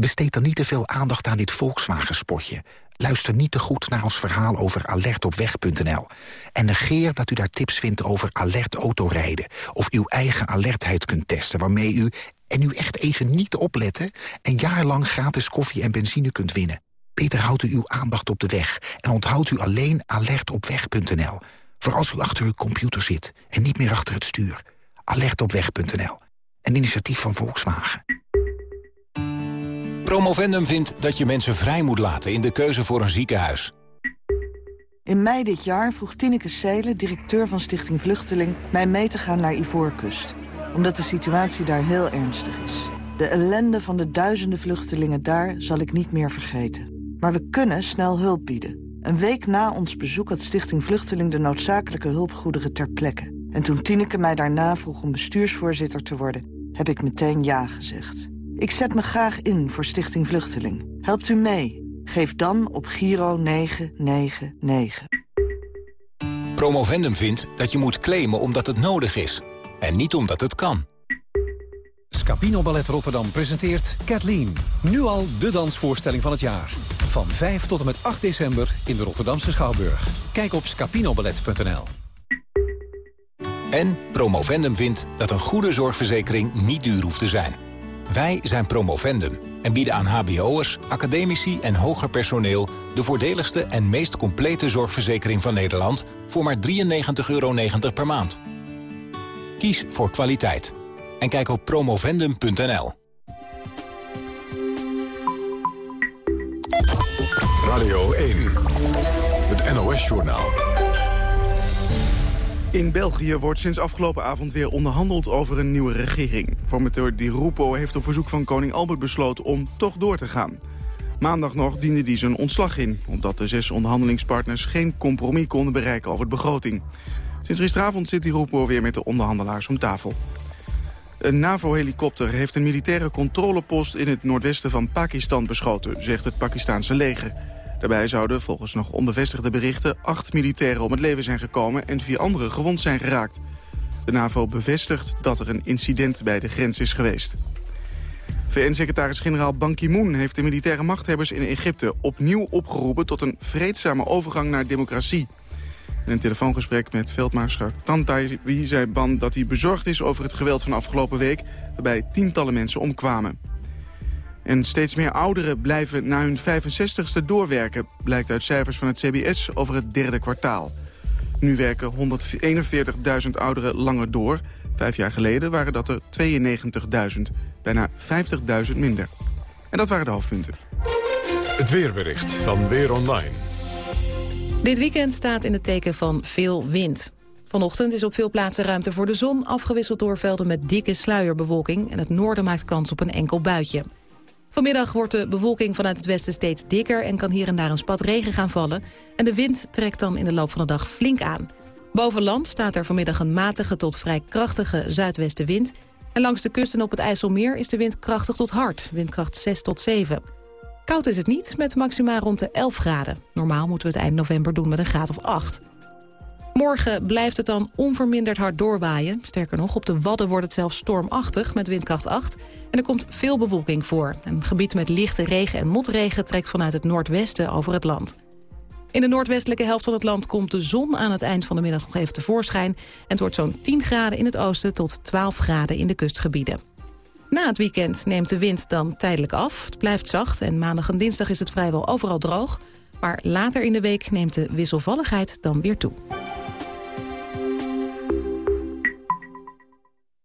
Speaker 23: Besteed dan niet te veel aandacht aan dit Volkswagen-spotje. Luister niet te goed naar ons verhaal over alertopweg.nl. En negeer dat u daar tips vindt over alert autorijden... of uw eigen alertheid kunt testen, waarmee u... en nu echt even niet opletten... een jaar lang gratis koffie en benzine kunt winnen. Beter houdt u uw aandacht op de weg... en onthoudt u alleen alertopweg.nl. Voor als u achter uw computer zit en niet meer achter het stuur. Alertopweg.nl. Een initiatief van Volkswagen.
Speaker 24: Promovendum vindt dat je mensen vrij moet laten in de keuze voor een ziekenhuis.
Speaker 25: In mei dit jaar vroeg Tineke Seelen, directeur van Stichting Vluchteling... mij mee te gaan naar Ivoorkust. Omdat de situatie daar heel ernstig is. De ellende van de duizenden vluchtelingen daar zal ik niet meer vergeten. Maar we kunnen snel hulp bieden. Een week na ons bezoek had Stichting Vluchteling... de noodzakelijke hulpgoederen ter plekke. En toen Tineke mij daarna vroeg om bestuursvoorzitter te worden... heb ik meteen ja gezegd. Ik zet me graag in voor Stichting Vluchteling. Helpt u mee? Geef dan op Giro 999.
Speaker 24: Promovendum vindt dat je moet claimen omdat het nodig is. En niet omdat het kan.
Speaker 26: Scapino Ballet Rotterdam presenteert Kathleen. Nu al de dansvoorstelling van het jaar. Van 5 tot en met 8 december in de Rotterdamse Schouwburg. Kijk op scapinoballet.nl.
Speaker 24: En Promovendum vindt dat een goede zorgverzekering niet duur hoeft te zijn. Wij zijn Promovendum en bieden aan hbo'ers, academici en hoger personeel... de voordeligste en meest complete zorgverzekering van Nederland... voor maar 93,90 euro per maand. Kies voor kwaliteit. En kijk op promovendum.nl.
Speaker 1: Radio 1, het NOS-journaal.
Speaker 27: In België wordt sinds afgelopen avond weer onderhandeld over een nieuwe regering. Formateur Di Rupo heeft op verzoek van koning Albert besloten om toch door te gaan. Maandag nog diende hij zijn ontslag in... omdat de zes onderhandelingspartners geen compromis konden bereiken over de begroting. Sinds gisteravond zit Di Rupo weer met de onderhandelaars om tafel. Een NAVO-helikopter heeft een militaire controlepost in het noordwesten van Pakistan beschoten, zegt het Pakistanse leger. Daarbij zouden volgens nog onbevestigde berichten acht militairen om het leven zijn gekomen en vier anderen gewond zijn geraakt. De NAVO bevestigt dat er een incident bij de grens is geweest. VN-secretaris-generaal Ban Ki-moon heeft de militaire machthebbers in Egypte opnieuw opgeroepen tot een vreedzame overgang naar democratie. In een telefoongesprek met veldmaarschalk Tantai zei Ban dat hij bezorgd is over het geweld van afgelopen week... waarbij tientallen mensen omkwamen. En steeds meer ouderen blijven na hun 65ste doorwerken... blijkt uit cijfers van het CBS over het derde kwartaal. Nu werken 141.000 ouderen langer door. Vijf jaar geleden waren dat er 92.000, bijna 50.000 minder. En dat waren de hoofdpunten.
Speaker 1: Het weerbericht van Weer Online.
Speaker 28: Dit weekend staat in het teken van veel wind. Vanochtend is op veel plaatsen ruimte voor de zon... afgewisseld door velden met dikke sluierbewolking... en het noorden maakt kans op een enkel buitje. Vanmiddag wordt de bewolking vanuit het westen steeds dikker... en kan hier en daar een spat regen gaan vallen. En de wind trekt dan in de loop van de dag flink aan. Boven land staat er vanmiddag een matige tot vrij krachtige zuidwestenwind... en langs de kust en op het IJsselmeer is de wind krachtig tot hard, windkracht 6 tot 7. Koud is het niet, met maxima rond de 11 graden. Normaal moeten we het eind november doen met een graad of 8. Morgen blijft het dan onverminderd hard doorwaaien. Sterker nog, op de Wadden wordt het zelfs stormachtig met windkracht 8. En er komt veel bewolking voor. Een gebied met lichte regen en motregen trekt vanuit het noordwesten over het land. In de noordwestelijke helft van het land komt de zon aan het eind van de middag nog even tevoorschijn. En het wordt zo'n 10 graden in het oosten tot 12 graden in de kustgebieden. Na het weekend neemt de wind dan tijdelijk af. Het blijft zacht en maandag en dinsdag is het vrijwel overal droog. Maar later in de week neemt de wisselvalligheid dan weer toe.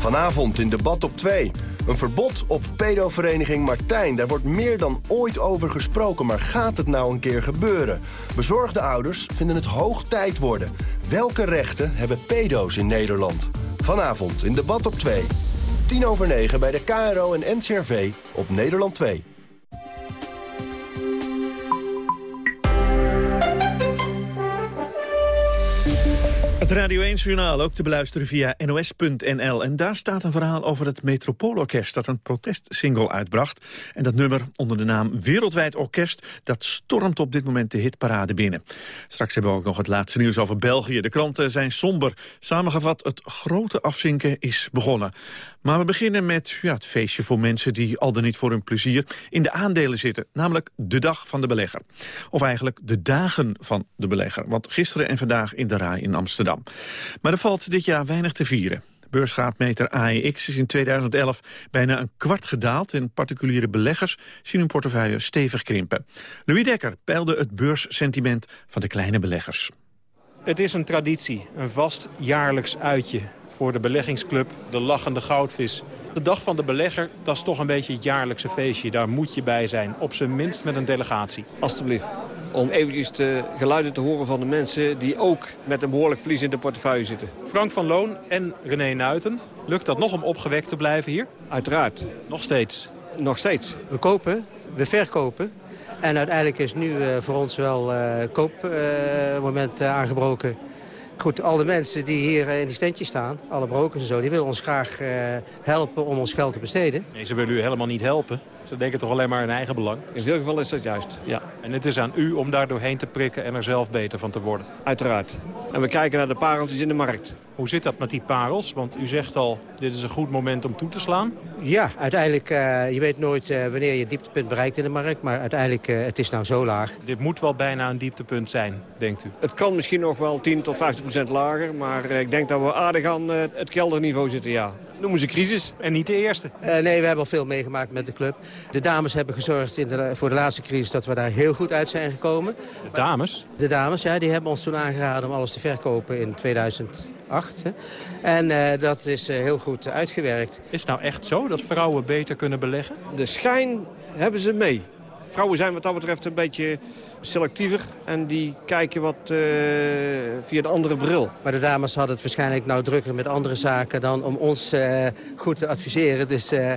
Speaker 29: Vanavond in debat op 2. Een verbod op pedovereniging Martijn. Daar wordt meer dan ooit over gesproken, maar gaat het nou een keer gebeuren? Bezorgde ouders vinden het hoog tijd worden. Welke rechten hebben pedo's in Nederland? Vanavond in debat op 2. 10 over 9 bij de KRO en NCRV op Nederland 2.
Speaker 8: Het Radio 1-journaal ook te beluisteren via nos.nl. En daar staat een verhaal over het Metropoolorkest... dat een protestsingle uitbracht. En dat nummer onder de naam Wereldwijd Orkest... dat stormt op dit moment de hitparade binnen. Straks hebben we ook nog het laatste nieuws over België. De kranten zijn somber. Samengevat, het grote afzinken is begonnen. Maar we beginnen met ja, het feestje voor mensen... die al dan niet voor hun plezier in de aandelen zitten. Namelijk de dag van de belegger. Of eigenlijk de dagen van de belegger. Want gisteren en vandaag in de RAI in Amsterdam. Maar er valt dit jaar weinig te vieren. Beursgraadmeter AEX is in 2011 bijna een kwart gedaald... en particuliere beleggers zien hun portefeuille stevig krimpen. Louis Dekker peilde het beursentiment van de kleine beleggers.
Speaker 30: Het is een traditie, een vast jaarlijks uitje voor de beleggingsclub, de lachende goudvis. De dag van de belegger, dat is toch een beetje het jaarlijkse feestje. Daar moet je bij zijn, op zijn minst met een delegatie.
Speaker 31: Alsjeblieft. Om eventjes de geluiden te horen van de mensen die ook met een behoorlijk verlies in de portefeuille zitten.
Speaker 30: Frank van Loon en René Nuiten. Lukt dat nog om opgewekt te blijven hier?
Speaker 31: Uiteraard.
Speaker 30: Nog steeds?
Speaker 31: Nog steeds.
Speaker 32: We kopen, we verkopen.
Speaker 33: En uiteindelijk is nu voor ons wel koopmoment aangebroken. Goed, alle mensen die hier in die standjes staan, alle brokers en zo... die willen ons graag helpen om ons geld te besteden.
Speaker 30: Nee, ze willen u helemaal niet helpen. Ze denken toch alleen maar in eigen belang?
Speaker 31: In veel gevallen is dat juist, ja.
Speaker 30: En het is aan u om daar doorheen te prikken en er zelf beter van te worden?
Speaker 31: Uiteraard. En we kijken naar de pareltjes in de markt.
Speaker 30: Hoe zit dat met die parels? Want u zegt al, dit is een goed moment om toe te slaan.
Speaker 33: Ja, uiteindelijk, uh, je weet nooit uh, wanneer je dieptepunt bereikt in de markt. Maar uiteindelijk, uh, het is nou zo laag.
Speaker 30: Dit moet wel bijna een dieptepunt zijn, denkt u?
Speaker 31: Het kan misschien nog wel 10 tot 15 procent lager. Maar ik denk dat we aardig aan het kelderniveau zitten, ja. Noemen ze crisis.
Speaker 30: En niet de eerste.
Speaker 33: nee, we hebben al veel meegemaakt met de club. De dames hebben gezorgd in de, voor de laatste crisis dat we daar heel goed uit zijn gekomen.
Speaker 30: De dames?
Speaker 33: De dames, ja, die hebben ons toen aangeraden om alles te verkopen in 2008. Hè. En uh, dat is uh, heel goed uitgewerkt.
Speaker 30: Is het nou echt zo dat vrouwen beter kunnen beleggen?
Speaker 31: De schijn hebben ze mee. Vrouwen zijn wat dat betreft een beetje selectiever. En die kijken wat uh, via de andere bril.
Speaker 33: Maar de dames hadden het waarschijnlijk nou drukker met andere zaken... dan om ons uh, goed te adviseren. Dus uh,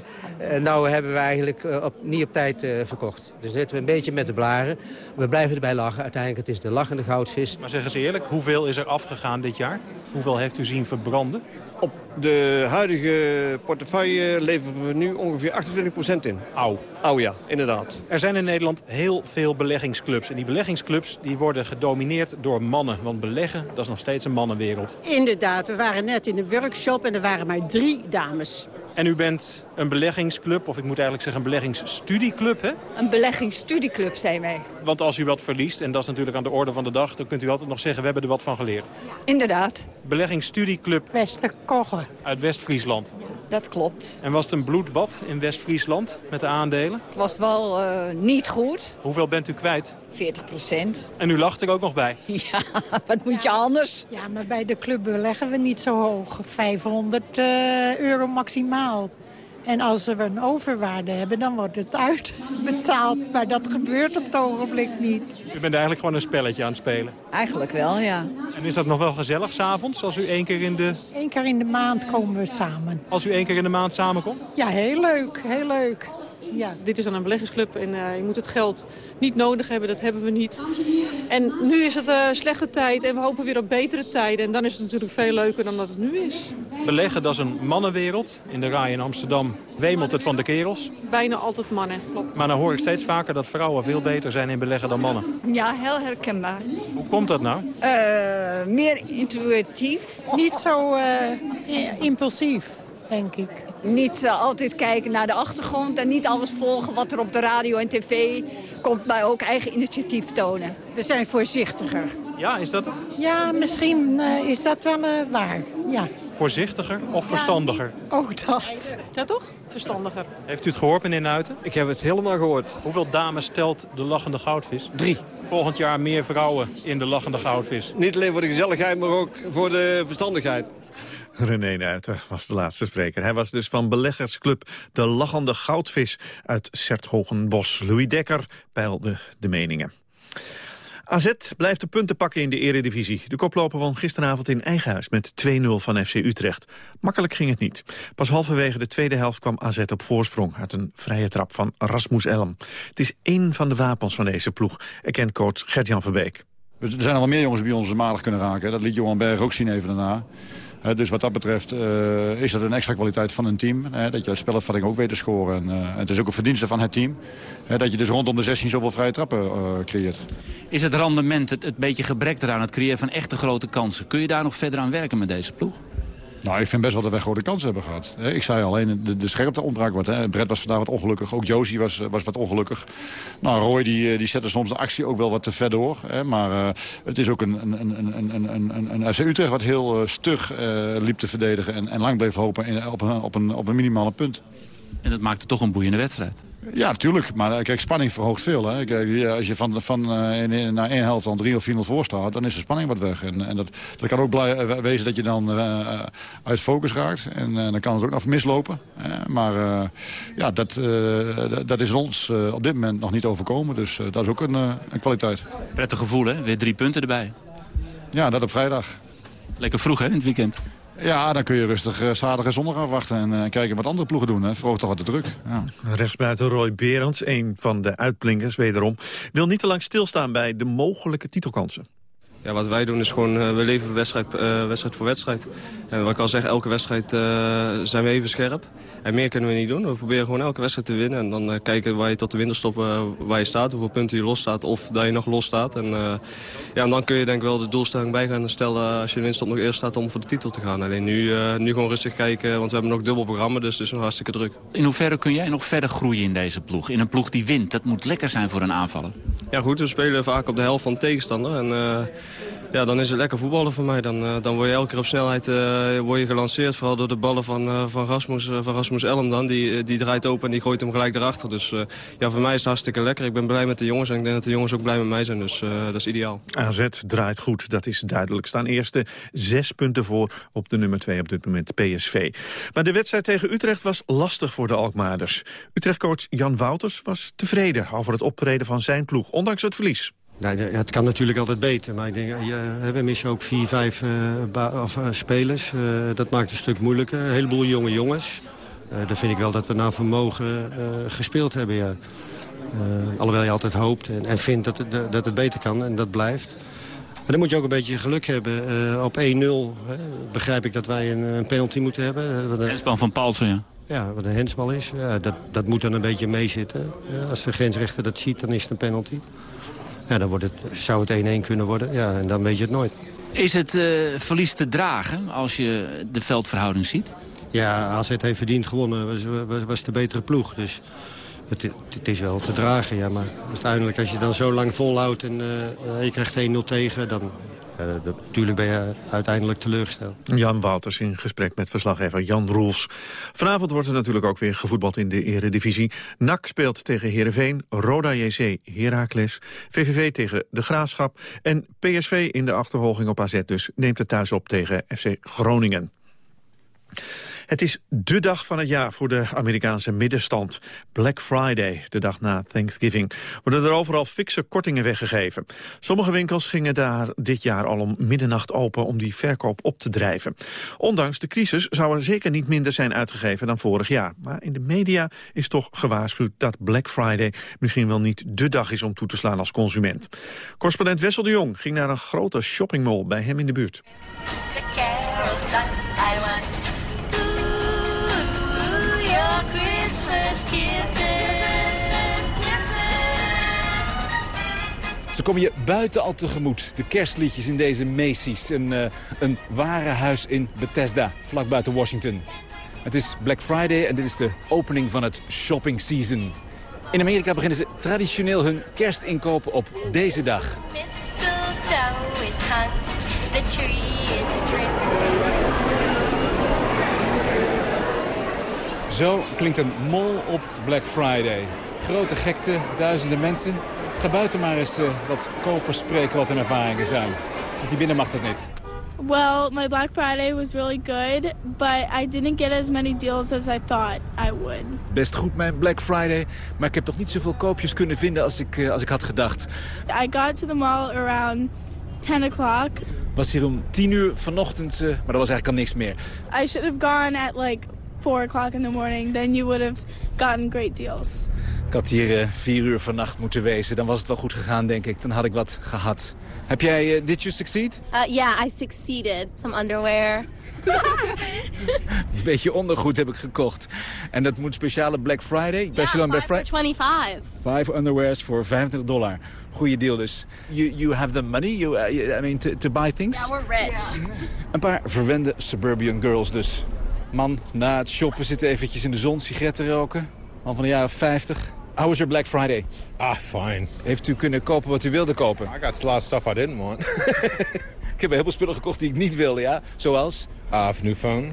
Speaker 33: nou hebben we eigenlijk op, niet op tijd verkocht. Dus zitten we een beetje met de blaren. We blijven erbij lachen. Uiteindelijk het is de lachende goudvis.
Speaker 30: Maar zeg eens eerlijk, hoeveel is er afgegaan dit jaar? Hoeveel heeft u zien verbranden?
Speaker 31: Op de huidige portefeuille leveren we nu ongeveer 28% in.
Speaker 30: Au.
Speaker 31: Au ja, inderdaad.
Speaker 30: Er zijn in Nederland heel veel beleggingsclubs. En die beleggingsclubs die worden gedomineerd door mannen. Want beleggen, dat is nog steeds een mannenwereld.
Speaker 34: Inderdaad, we waren net in de workshop en er waren maar drie dames.
Speaker 30: En u bent een beleggingsclub, of ik moet eigenlijk zeggen een beleggingsstudieclub, hè?
Speaker 35: Een beleggingsstudieclub, zijn wij.
Speaker 30: Want als u wat verliest, en dat is natuurlijk aan de orde van de dag... dan kunt u altijd nog zeggen, we hebben er wat van geleerd.
Speaker 35: Inderdaad.
Speaker 30: Beleggingsstudieclub...
Speaker 34: Westerkogge.
Speaker 30: Uit West-Friesland.
Speaker 35: Dat klopt.
Speaker 30: En was het een bloedbad in West-Friesland met de aandelen?
Speaker 35: Het was wel uh, niet goed.
Speaker 30: Hoeveel bent u kwijt?
Speaker 35: 40 procent.
Speaker 30: En u lacht er ook nog bij? [LAUGHS]
Speaker 35: Ja, wat moet je anders?
Speaker 34: Ja, maar bij de club beleggen we niet zo hoog. 500 uh, euro maximaal. En als we een overwaarde hebben, dan wordt het uitbetaald. Maar dat gebeurt op het ogenblik niet.
Speaker 30: U bent eigenlijk gewoon een spelletje aan het spelen?
Speaker 35: Eigenlijk wel, ja.
Speaker 30: En is dat nog wel gezellig s'avonds, als u één keer in de...
Speaker 34: Eén keer in de maand komen we samen.
Speaker 30: Als u één keer in de maand samenkomt?
Speaker 34: Ja, heel leuk, heel leuk. Ja.
Speaker 36: Dit is dan een beleggingsclub en uh, je moet het geld niet nodig hebben. Dat hebben we niet. En nu is het uh, slechte tijd en we hopen weer op betere tijden. En dan is het natuurlijk veel leuker dan dat het nu is.
Speaker 30: Beleggen, dat is een mannenwereld. In de RAI in Amsterdam wemelt het van de kerels.
Speaker 36: Bijna altijd mannen, klopt.
Speaker 30: Maar dan hoor ik steeds vaker dat vrouwen veel beter zijn in beleggen dan mannen.
Speaker 35: Ja, heel herkenbaar.
Speaker 30: Hoe komt dat nou?
Speaker 35: Uh, meer intuïtief.
Speaker 34: Niet zo impulsief, denk ik
Speaker 35: niet uh, altijd kijken naar de achtergrond en niet alles volgen wat er op de radio en tv komt, maar ook eigen initiatief tonen.
Speaker 34: We zijn voorzichtiger.
Speaker 30: Ja, is dat het?
Speaker 34: Ja, misschien uh, is dat wel uh, waar, ja.
Speaker 30: Voorzichtiger of verstandiger?
Speaker 34: Ja, ook dat.
Speaker 36: Ja, toch? Verstandiger.
Speaker 30: Heeft u het gehoord, meneer Nuiten?
Speaker 31: Ik heb het helemaal gehoord.
Speaker 30: Hoeveel dames stelt de lachende goudvis?
Speaker 31: Drie.
Speaker 30: Volgend jaar meer vrouwen in de lachende goudvis.
Speaker 31: Niet alleen voor de gezelligheid, maar ook voor de verstandigheid.
Speaker 8: René Nuiten was de laatste spreker. Hij was dus van beleggersclub De Lachende Goudvis uit Serthogenbos. Louis Dekker peilde de meningen. AZ blijft de punten pakken in de eredivisie. De koploper won gisteravond in eigen huis met 2-0 van FC Utrecht. Makkelijk ging het niet. Pas halverwege de tweede helft kwam AZ op voorsprong... uit een vrije trap van Rasmus Elm. Het is één van de wapens van deze ploeg, erkent coach Gert-Jan Verbeek.
Speaker 37: Er zijn al meer jongens bij ons malig kunnen raken. Dat liet Johan Berg ook zien even daarna. Uh, dus wat dat betreft uh, is dat een extra kwaliteit van een team. Dat je spelopvatting ook weet te scoren. En, het is ook een verdienste van het team. dat je dus rondom de 16 zoveel vrije trappen creëert.
Speaker 38: Is het rendement, het, het beetje gebrek eraan, het creëren van echte grote kansen... kun je daar nog verder aan werken met deze ploeg?
Speaker 37: Nou, ik vind best wel dat wij grote kansen hebben gehad. Ik zei alleen, de, de scherpte ontbrak wat. Hè. Brett was vandaag wat ongelukkig. Ook Josie was, was wat ongelukkig. Nou, Roy die, die zette soms de actie ook wel wat te ver door. Hè. Maar uh, het is ook een, een, een, een, een, een, FC Utrecht wat heel stug liep te verdedigen... en, en lang bleef hopen op, een, op, een, op een minimale punt.
Speaker 38: En dat maakte toch een boeiende wedstrijd.
Speaker 37: Ja, natuurlijk. Maar kijk, spanning verhoogt veel. Hè. Kijk, als je van, van uh, in, na één helft dan drie of vier voor staat... dan is de spanning wat weg. En, en dat, dat kan ook blij, wezen dat je dan uh, uit focus raakt. En dan kan het ook nog mislopen. maar ja, dat, dat is ons op dit moment nog niet overkomen. Dus dat is ook een, een kwaliteit.
Speaker 38: Prettig gevoel, hè? Weer drie punten erbij.
Speaker 37: Ja, dat op vrijdag.
Speaker 38: Lekker vroeg hè, in het weekend.
Speaker 37: Ja, dan kun je rustig uh, zaterdag en zondag afwachten en uh, kijken wat andere ploegen doen. Hè. Verhoogt toch wat de druk. Ja.
Speaker 8: Rechtsbuiten Roy Berends, een van de uitblinkers wederom... wil niet te lang stilstaan bij de mogelijke titelkansen.
Speaker 39: Ja, wat wij doen is gewoon, uh, we leven wedstrijd, uh, wedstrijd voor wedstrijd. En wat ik al zeg, elke wedstrijd uh, zijn we even scherp. En meer kunnen we niet doen. We proberen gewoon elke wedstrijd te winnen. En dan kijken waar je tot de winter stoppen waar je staat. Hoeveel punten je los staat of dat je nog los staat. En, ja, en dan kun je denk ik wel de doelstelling bij gaan stellen als je de winststop nog eerst staat om voor de titel te gaan. Alleen nu, nu gewoon rustig kijken, want we hebben nog dubbel programma. Dus het is nog hartstikke druk.
Speaker 38: In hoeverre kun jij nog verder groeien in deze ploeg? In een ploeg die wint, dat moet lekker zijn voor een aanvaller.
Speaker 39: Ja goed, we spelen vaak op de helft van de tegenstander. En, ja, dan is het lekker voetballen voor mij. Dan, uh, dan word je elke keer op snelheid uh, word je gelanceerd. Vooral door de ballen van, uh, van, Rasmus, van Rasmus Elm dan. Die, die draait open en die gooit hem gelijk erachter. Dus ja, voor mij is het hartstikke lekker. Ik ben blij met de jongens en ik denk dat de jongens ook blij met mij zijn. Dus dat is ideaal.
Speaker 8: AZ draait goed, dat is duidelijk. Staan eerste zes punten voor op de nummer twee op dit moment PSV. Maar de wedstrijd tegen Utrecht was lastig voor de Alkmaarders. Utrechtcoach Jan Wouters was tevreden over het optreden van zijn ploeg, ondanks het verlies.
Speaker 40: Nee, het kan natuurlijk altijd beter. Maar ik denk, ja, we missen ook vier, vijf uh, of, uh, spelers. Uh, dat maakt het een stuk moeilijker. Een heleboel jonge jongens. dan vind ik wel dat we naar vermogen gespeeld hebben. Ja. alhoewel je altijd hoopt en, en vindt dat het, dat het beter kan. En dat blijft. En dan moet je ook een beetje geluk hebben. op 1-0 begrijp ik dat wij een, een penalty moeten hebben.
Speaker 38: Een hensbal van Paulsen, ja.
Speaker 40: Ja, wat een hensbal is. Ja, dat, dat moet dan een beetje meezitten. als de grensrechter dat ziet, dan is het een penalty. Ja, dan wordt het, zou het 1-1 kunnen worden. Ja, en dan weet je het nooit.
Speaker 38: Is het uh, verlies te dragen als je de veldverhouding ziet?
Speaker 40: Ja, AZ heeft verdiend gewonnen. Was, was, was de betere ploeg. Dus het, het, is wel te dragen, ja. Maar uiteindelijk als je dan zo lang volhoudt en uh, je krijgt 1-0 tegen... dan, natuurlijk ben je uiteindelijk teleurgesteld.
Speaker 8: Jan Wouters in gesprek met verslaggever Jan Roels. Vanavond wordt er natuurlijk ook weer gevoetbald in de eredivisie. NAC speelt tegen Heerenveen, Roda JC Heracles, VVV tegen De Graafschap... en PSV in de achtervolging op AZ dus neemt het thuis op tegen FC Groningen. Het is de dag van het jaar voor de Amerikaanse middenstand. Black Friday, de dag na Thanksgiving, worden er overal fikse kortingen weggegeven. Sommige winkels gingen daar dit jaar al om middernacht open om die verkoop op te drijven. Ondanks de crisis zou er zeker niet minder zijn uitgegeven dan vorig jaar. Maar in de media is toch gewaarschuwd dat Black Friday misschien wel niet de dag is om toe te slaan als consument. Correspondent Wessel de Jong ging naar een grote shoppingmall bij hem in de buurt.
Speaker 41: Ze komen je buiten al tegemoet. De kerstliedjes in deze Macy's. Een, uh, een warenhuis in Bethesda, vlak buiten Washington. Het is Black Friday en dit is de opening van het shopping season. In Amerika beginnen ze traditioneel hun kerstinkopen op deze dag. Mistletoe is hung, the tree is Zo klinkt een mall op Black Friday. Grote gekte, duizenden mensen. Ga buiten maar eens uh, wat kopers spreken wat hun ervaringen zijn. Want hier binnen mag dat niet.
Speaker 42: Well, my Black Friday was really good, but I didn't get as many deals as I thought I would.
Speaker 41: Best goed mijn Black Friday, maar ik heb toch niet zoveel koopjes kunnen vinden als ik, uh, als ik had gedacht.
Speaker 42: I got to the mall around 10 o'clock.
Speaker 41: Was hier om 10 uur vanochtend, uh, maar er was eigenlijk al niks meer.
Speaker 42: I should have gone at like 4 o'clock in the morning, then you would have gotten great deals.
Speaker 41: Ik had hier uh, vier uur vannacht moeten wezen. Dan was het wel goed gegaan, denk ik. Dan had ik wat gehad. Heb jij, uh, did you succeed?
Speaker 43: Uh, yeah, I succeeded. Some underwear. [LAUGHS]
Speaker 41: Een beetje ondergoed heb ik gekocht. En dat moet speciale Black Friday.
Speaker 43: Yeah, Black Friday. 25.
Speaker 41: Five underwears voor 25 dollar. Goeie deal dus. You, you have the money, you, uh, I mean, to, to buy things?
Speaker 43: Yeah, we're rich. Yeah.
Speaker 41: Een paar verwende suburban girls dus. Man, na het shoppen zitten eventjes in de zon, sigaretten roken. Man van de jaren 50. How was your Black Friday?
Speaker 44: Ah, fine.
Speaker 41: Heeft u kunnen kopen wat u wilde kopen?
Speaker 44: I got a lot of stuff I didn't want. [LAUGHS]
Speaker 41: ik heb heel veel spullen gekocht die ik niet wilde, ja. Zoals?
Speaker 44: Uh, a new phone.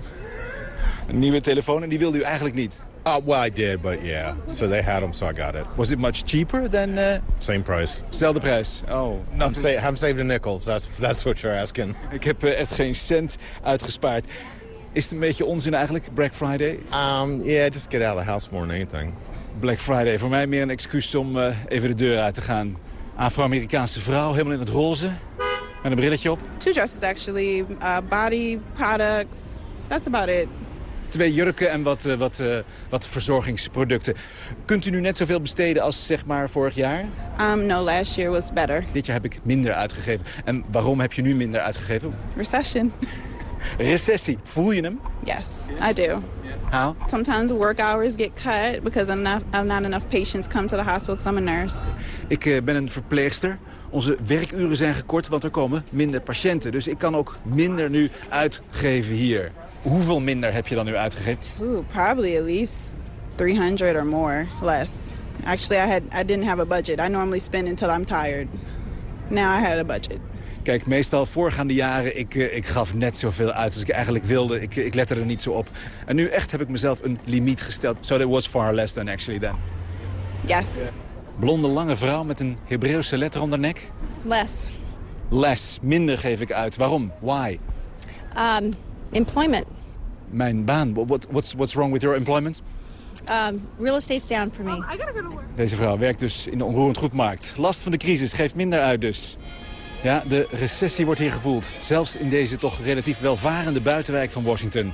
Speaker 41: Een nieuwe telefoon en die wilde u eigenlijk niet?
Speaker 44: Uh, well, I did, but yeah. So they had them, so I got it.
Speaker 41: Was it much cheaper than... Uh...
Speaker 44: Same price.
Speaker 41: Zelfde prijs. Oh.
Speaker 44: I'm, sa I'm saved a nickel, that's, that's what you're asking.
Speaker 41: Ik heb uh, echt geen cent uitgespaard. Is het een beetje onzin eigenlijk, Black Friday?
Speaker 44: Um, yeah, just get out of the house more than anything.
Speaker 41: Black Friday. Voor mij meer een excuus om uh, even de deur uit te gaan. Afro-Amerikaanse vrouw, helemaal in het roze. Met een brilletje op.
Speaker 45: Two dresses actually, uh, body products. That's about it.
Speaker 41: Twee jurken en wat, uh, wat, uh, wat verzorgingsproducten. Kunt u nu net zoveel besteden als zeg maar vorig jaar?
Speaker 45: Um, no, last year was better.
Speaker 41: Dit jaar heb ik minder uitgegeven. En waarom heb je nu minder uitgegeven?
Speaker 45: Recession. [LAUGHS]
Speaker 41: Recessie. Voel je hem?
Speaker 45: Yes, I do.
Speaker 41: How?
Speaker 45: Sometimes work hours get cut because enough, not enough patients come to the hospital because I'm a nurse.
Speaker 41: Ik uh, ben een verpleegster. Onze werkuren zijn gekort, want er komen minder patiënten. Dus ik kan ook minder nu uitgeven hier. Hoeveel minder heb je dan nu uitgegeven?
Speaker 45: Ooh, probably at least 300 or more, less. Actually, I, had, I didn't have a budget. I normally spend until I'm tired. Now I had a budget.
Speaker 41: Kijk, meestal voorgaande jaren, ik, ik gaf net zoveel uit als ik eigenlijk wilde. Ik, ik lette er niet zo op. En nu echt heb ik mezelf een limiet gesteld. So that was far less than actually then.
Speaker 45: Yes.
Speaker 41: Blonde lange vrouw met een Hebreeuwse letter om de nek?
Speaker 45: Less.
Speaker 41: Less. Minder geef ik uit. Waarom? Why?
Speaker 46: Um, employment.
Speaker 41: Mijn baan. What, what's, what's wrong with your employment?
Speaker 46: Um, real estate's down for me.
Speaker 41: Deze vrouw werkt dus in de onroerend goedmarkt. Last van de crisis geeft minder uit dus. Ja, de recessie wordt hier gevoeld. Zelfs in deze toch relatief welvarende buitenwijk van Washington.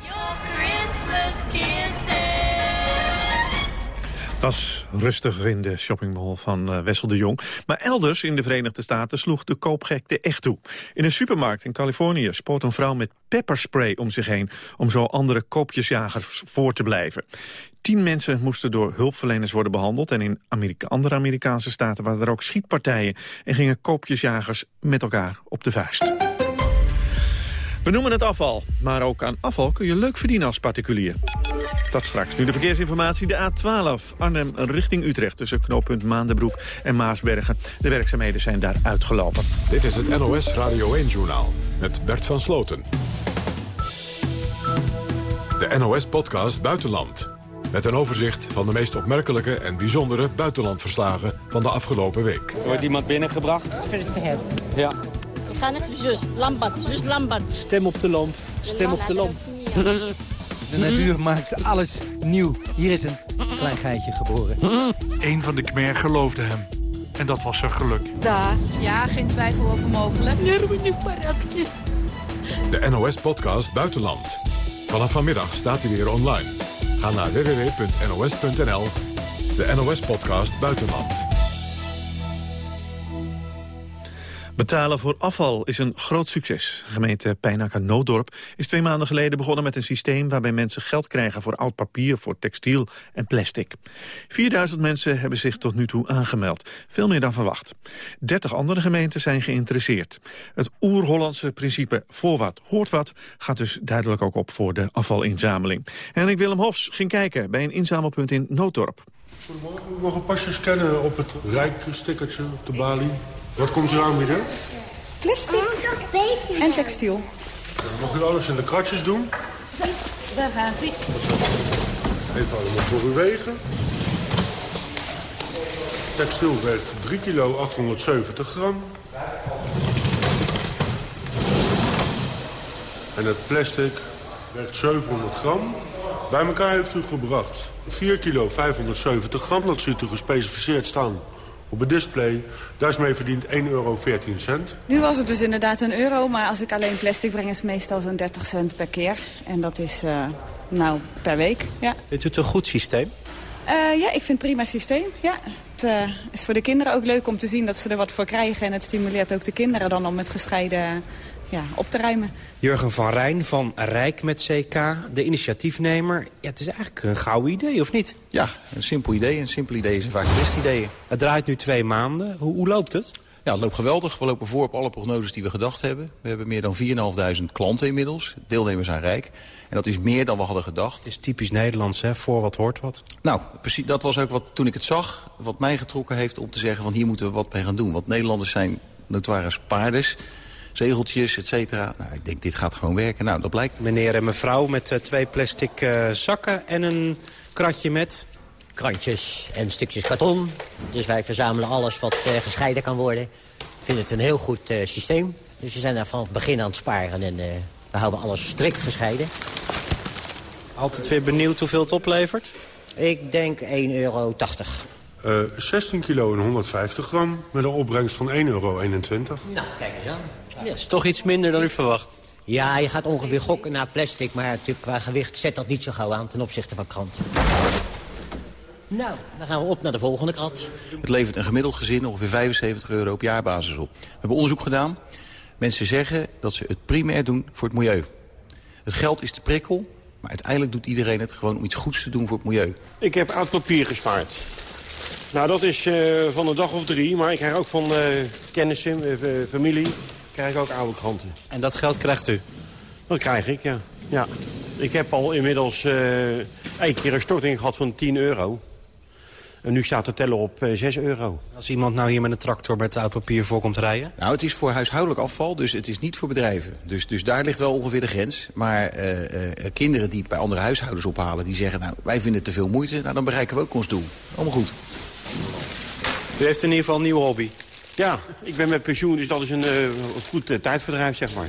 Speaker 8: was rustig in de shoppingmall van uh, Wessel de Jong. Maar elders in de Verenigde Staten sloeg de koopgekte echt toe. In een supermarkt in Californië spoot een vrouw met pepperspray om zich heen... om zo andere koopjesjagers voor te blijven. Tien mensen moesten door hulpverleners worden behandeld... en in Amerika andere Amerikaanse staten waren er ook schietpartijen... en gingen koopjesjagers met elkaar op de vuist. We noemen het afval, maar ook aan afval kun je leuk verdienen als particulier. Dat straks. Nu de verkeersinformatie. De A12 Arnhem richting Utrecht tussen knooppunt Maandenbroek en Maasbergen. De werkzaamheden zijn daar uitgelopen.
Speaker 1: Dit is het NOS Radio 1-journaal met Bert van Sloten. De NOS-podcast Buitenland. Met een overzicht van de meest opmerkelijke en bijzondere buitenlandverslagen van de afgelopen week.
Speaker 47: Er wordt iemand binnengebracht. Ja.
Speaker 48: Ik ga net zus, Lambat, zus Lambat.
Speaker 49: Stem op de lamp, stem op de lamp.
Speaker 50: De natuur maakt alles nieuw. Hier is een klein geitje geboren.
Speaker 51: Een van de Khmer geloofde hem. En dat was zijn geluk.
Speaker 32: Daar. Ja, geen twijfel over mogelijk.
Speaker 1: De NOS-podcast Buitenland. Vanaf vanmiddag staat hij weer online. Ga naar www.nos.nl. De NOS-podcast Buitenland.
Speaker 8: Betalen voor afval is een groot succes. Gemeente Pijnacker Nooddorp is twee maanden geleden begonnen met een systeem waarbij mensen geld krijgen voor oud papier, voor textiel en plastic. 4000 mensen hebben zich tot nu toe aangemeld. Veel meer dan verwacht. 30 andere gemeenten zijn geïnteresseerd. Het oer-Hollandse principe voor wat hoort wat gaat dus duidelijk ook op voor de afvalinzameling. Henrik Willem Hofs ging kijken bij een inzamelpunt in Nooddorp.
Speaker 52: Goedemorgen, we mogen pasjes scannen op het Rijk-stickertje op de balie. Wat komt u aanbieden?
Speaker 45: Plastic en textiel.
Speaker 52: Dan mag u alles in de kratjes doen.
Speaker 45: Daar gaat hij.
Speaker 52: Even allemaal voor u wegen. Textiel weegt 3 kilo 870 gram. En het plastic weegt 700 gram. Bij elkaar heeft u gebracht 4 kilo 570 gram. Dat ziet u gespecificeerd staan op het display. Daar is mee verdiend 1,14 euro.
Speaker 45: Nu was het dus inderdaad een euro, maar als ik alleen plastic breng is het meestal zo'n 30 cent per keer. En dat is uh, nou per week, ja.
Speaker 47: Vindt u het een goed systeem?
Speaker 45: Uh, ja, ik vind het prima systeem, ja. Het uh, is voor de kinderen ook leuk om te zien dat ze er wat voor krijgen. En het stimuleert ook de kinderen dan om met gescheiden ja, op te ruimen.
Speaker 47: Jurgen van Rijn van Rijk met CK, de initiatiefnemer. Ja, het is eigenlijk een gouden idee, of niet?
Speaker 53: Ja, een simpel idee. Een simpel idee zijn vaak de beste ideeën.
Speaker 47: Het draait nu twee maanden. Hoe, hoe loopt het?
Speaker 53: Ja, het loopt geweldig. We lopen voor op alle prognoses die we gedacht hebben. We hebben meer dan 4.500 klanten inmiddels. Deelnemers aan Rijk. En dat is meer dan we hadden gedacht. Het
Speaker 47: is typisch Nederlands, hè? Voor wat hoort wat.
Speaker 53: Nou, precies, dat was ook wat toen ik het zag, wat mij getrokken heeft om te zeggen van hier moeten we wat mee gaan doen. Want Nederlanders zijn notoire spaarders zegeltjes, et cetera. Nou, ik denk, dit gaat gewoon werken. Nou, dat blijkt.
Speaker 47: Meneer en mevrouw met uh, twee plastic uh, zakken en een kratje met...
Speaker 54: Krantjes en stukjes karton. Dus wij verzamelen alles wat uh, gescheiden kan worden. Ik vind het een heel goed systeem. Dus we zijn daar van het begin aan het sparen en we houden alles strikt gescheiden.
Speaker 47: Altijd weer benieuwd hoeveel het oplevert?
Speaker 54: Ik denk 1,80 euro.
Speaker 52: 16 kilo en 150 gram met een opbrengst van 1,21 euro.
Speaker 54: Nou, kijk eens aan.
Speaker 47: Is toch iets minder dan u verwacht.
Speaker 54: Ja, je gaat ongeveer gokken naar plastic, maar natuurlijk qua gewicht zet dat niet zo gauw aan ten opzichte van kranten. Nou, dan gaan we op naar de volgende krat.
Speaker 53: Het levert een gemiddeld gezin ongeveer 75 euro op jaarbasis op. We hebben onderzoek gedaan. Mensen zeggen dat ze het primair doen voor het milieu. Het geld is de prikkel, maar uiteindelijk doet iedereen het gewoon om iets goeds te doen voor het milieu.
Speaker 55: Ik heb oud papier gespaard. Nou, dat is eh, van een dag of drie, maar ik krijg ook van uh, kennissen, uh, familie, krijg ik ook oude kranten.
Speaker 47: En dat geld krijgt u?
Speaker 55: Dat krijg ik, ja. ja. Ik heb al inmiddels één keer een storting gehad van 10 euro. En nu staat de teller op 6 euro.
Speaker 47: Als iemand nou hier met een tractor met oud papier voor komt rijden?
Speaker 53: Nou, het is voor huishoudelijk afval, dus het is niet voor bedrijven. Dus, dus daar ligt wel ongeveer de grens. Maar kinderen die het bij andere huishoudens ophalen, die zeggen... nou, wij vinden het te veel moeite, nou, dan bereiken we ook ons doel. Allemaal goed.
Speaker 47: U heeft in ieder geval een nieuwe hobby.
Speaker 55: Ja, ik ben met pensioen, dus dat is een, uh, een goed uh, tijdverdrijf, zeg maar.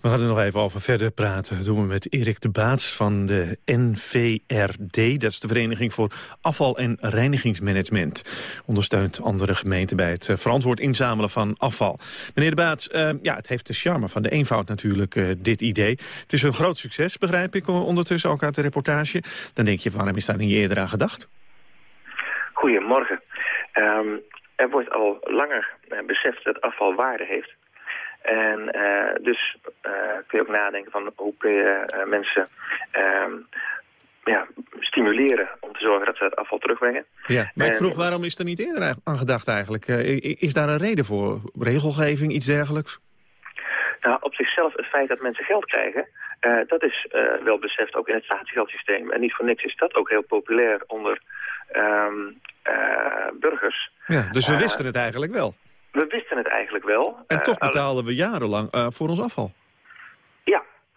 Speaker 8: We gaan er nog even over verder praten. Dat doen we met Erik de Baats van de NVRD. Dat is de Vereniging voor Afval- en Reinigingsmanagement. Ondersteunt andere gemeenten bij het verantwoord inzamelen van afval. Meneer de Baats, uh, ja, het heeft de charme van de eenvoud natuurlijk, uh, dit idee. Het is een groot succes, begrijp ik, ondertussen ook uit de reportage. Dan denk je, waarom is daar niet eerder aan gedacht?
Speaker 56: Goedemorgen. Um, er wordt al langer uh, beseft dat afval waarde heeft. En uh, dus uh, kun je ook nadenken van hoe kun je mensen ehm, ja, stimuleren om te zorgen dat ze het afval terugbrengen.
Speaker 8: Ja, maar ik vroeg waarom is er niet eerder aan gedacht eigenlijk? is daar een reden voor? Regelgeving, iets dergelijks?
Speaker 56: Nou, op zichzelf het feit dat mensen geld krijgen, dat is wel beseft ook in het statiegeldsysteem. En niet voor niks is dat ook heel populair onder um, uh, burgers.
Speaker 8: Ja, dus we wisten het eigenlijk wel.
Speaker 56: We wisten het eigenlijk wel.
Speaker 8: En toch betaalden we jarenlang voor ons afval.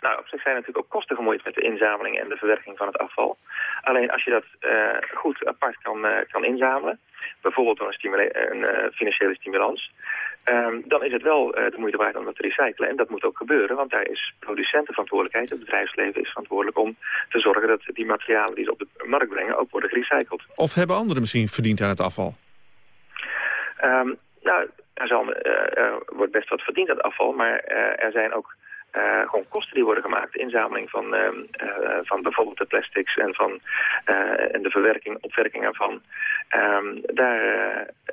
Speaker 56: Nou, op zich zijn natuurlijk ook kosten gemoeid met de inzameling en de verwerking van het afval. Alleen als je dat uh, goed apart kan, uh, kan inzamelen, bijvoorbeeld door een, een uh, financiële stimulans, um, dan is het wel de moeite waard om dat te recyclen. En dat moet ook gebeuren, want daar is producentenverantwoordelijkheid. Het bedrijfsleven is verantwoordelijk om te zorgen dat die materialen die ze op de markt brengen ook worden gerecycled.
Speaker 8: Of hebben anderen misschien verdiend aan het afval?
Speaker 56: Um, nou, er, zal, er wordt best wat verdiend aan het afval, maar er zijn ook uh, gewoon kosten die worden gemaakt. De inzameling van, uh, uh, van bijvoorbeeld de plastics en, van, en de verwerking, opwerking ervan. Um, daar,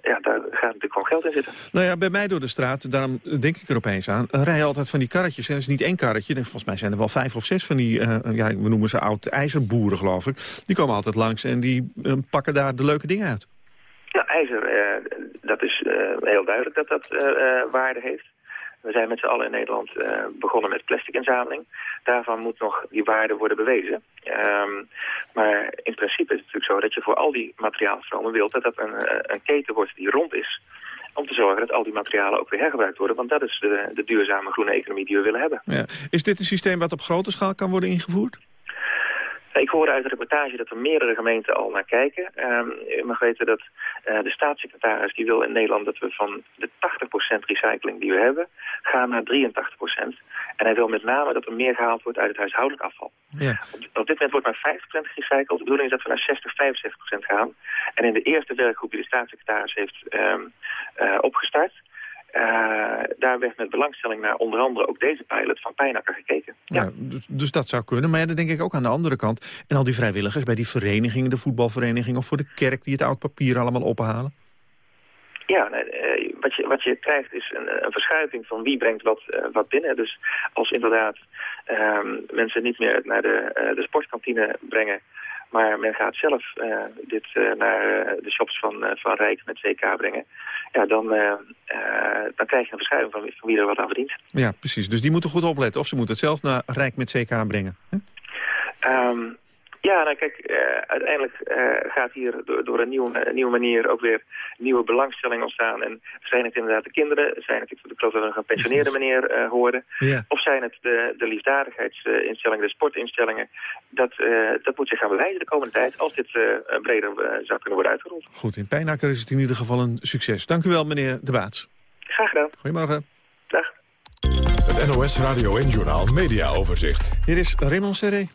Speaker 56: ja, daar gaat natuurlijk gewoon geld in zitten.
Speaker 8: Nou ja, bij mij door de straat, daarom denk ik er opeens aan, rijden altijd van die karretjes. En het is niet één karretje, volgens mij zijn er wel vijf of zes van die, ja, we noemen ze oud ijzerboeren geloof ik. Die komen altijd langs en die pakken daar de leuke dingen uit.
Speaker 56: Nou, ijzer, dat is heel duidelijk dat dat waarde heeft. We zijn met z'n allen in Nederland uh, begonnen met plastic inzameling. Daarvan moet nog die waarde worden bewezen. Um, maar in principe is het natuurlijk zo dat je voor al die materiaalstromen wilt... dat dat een, een keten wordt die rond is om te zorgen dat al die materialen ook weer hergebruikt worden. Want dat is de, de duurzame groene economie die we willen hebben.
Speaker 8: Ja. Is dit een systeem wat op grote schaal kan worden ingevoerd?
Speaker 56: Ik hoorde uit de reportage dat er meerdere gemeenten al naar kijken. Um, u mag weten dat uh, de staatssecretaris die wil in Nederland dat we van de 80% recycling die we hebben, gaan naar 83%. En hij wil met name dat er meer gehaald wordt uit het huishoudelijk afval.
Speaker 8: Ja.
Speaker 56: Op, op, dit moment wordt maar 50% gerecycled. De bedoeling is dat we naar 60, 65% gaan. En in de eerste werkgroep die de staatssecretaris heeft um, uh, opgestart... Uh, daar werd met belangstelling naar onder andere ook deze pilot van Pijnakker gekeken.
Speaker 8: Ja, ja dus, dus, dat zou kunnen. Maar ja, dan denk ik ook aan de andere kant. En al die vrijwilligers bij die verenigingen, de voetbalvereniging... of voor de kerk die het oud papier allemaal ophalen?
Speaker 56: Ja, nee, wat, je, wat je krijgt is een, een verschuiving van wie brengt wat, uh, wat binnen. Dus als inderdaad um, mensen niet meer naar de, de sportkantine brengen... Maar men gaat zelf uh, dit uh, naar uh, de shops van, van Rijk met CK brengen. Ja, dan, dan krijg je een verschuiving van, van, wie er wat aan verdient.
Speaker 8: Ja, precies. Dus die moeten goed opletten. Of ze moeten het zelf naar Rijk met CK brengen.
Speaker 56: Um, ja, nou kijk, uh, uiteindelijk uh, gaat hier door, door een, nieuwe, een nieuwe manier ook weer nieuwe belangstelling ontstaan. En zijn het inderdaad de kinderen, zijn het, ik geloof dat we een gepensioneerde meneer uh, hoorden,
Speaker 8: ja.
Speaker 56: of zijn het de, de liefdadigheidsinstellingen, de sportinstellingen. Dat, dat moet zich gaan bewijzen de komende tijd, als dit breder zou kunnen worden uitgerold.
Speaker 8: Goed, in Pijnakker is het in ieder geval een succes. Dank u wel, meneer De Baats.
Speaker 56: Graag gedaan.
Speaker 8: Goedemorgen.
Speaker 56: Dag.
Speaker 1: Het NOS Radio en Journaal Media Overzicht.
Speaker 8: Hier is Raymond Serré.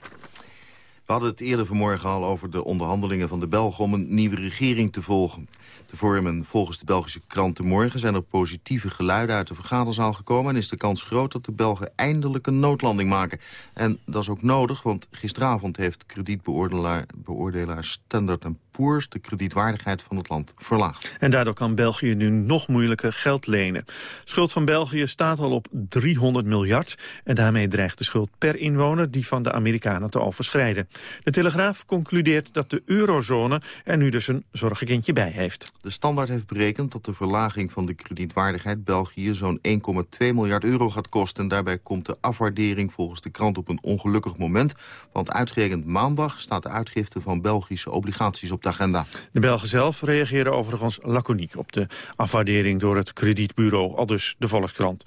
Speaker 2: We hadden het eerder vanmorgen al over de onderhandelingen van de Belgen... om een nieuwe regering te volgen. Te vormen volgens de Belgische krant De Morgen... zijn er positieve geluiden uit de vergaderzaal gekomen... en is de kans groot dat de Belgen eindelijk een noodlanding maken. En dat is ook nodig, want gisteravond heeft kredietbeoordelaar beoordelaar Standard De kredietwaardigheid van het land verlaagd.
Speaker 8: En daardoor kan België nu nog moeilijker geld lenen. Schuld van België staat al op 300 miljard... en daarmee dreigt de schuld per inwoner die van de Amerikanen te overschrijden. De Telegraaf concludeert dat de eurozone er nu dus een zorgenkindje bij heeft.
Speaker 2: De Standaard heeft berekend dat de verlaging van de kredietwaardigheid België zo'n 1,2 miljard euro gaat kosten. En daarbij komt de afwaardering volgens de krant op een ongelukkig moment. Want uitgerekend maandag staat de uitgifte van Belgische obligaties op de agenda.
Speaker 8: De Belgen zelf reageren overigens laconiek op de afwaardering door het kredietbureau, al dus de Volkskrant.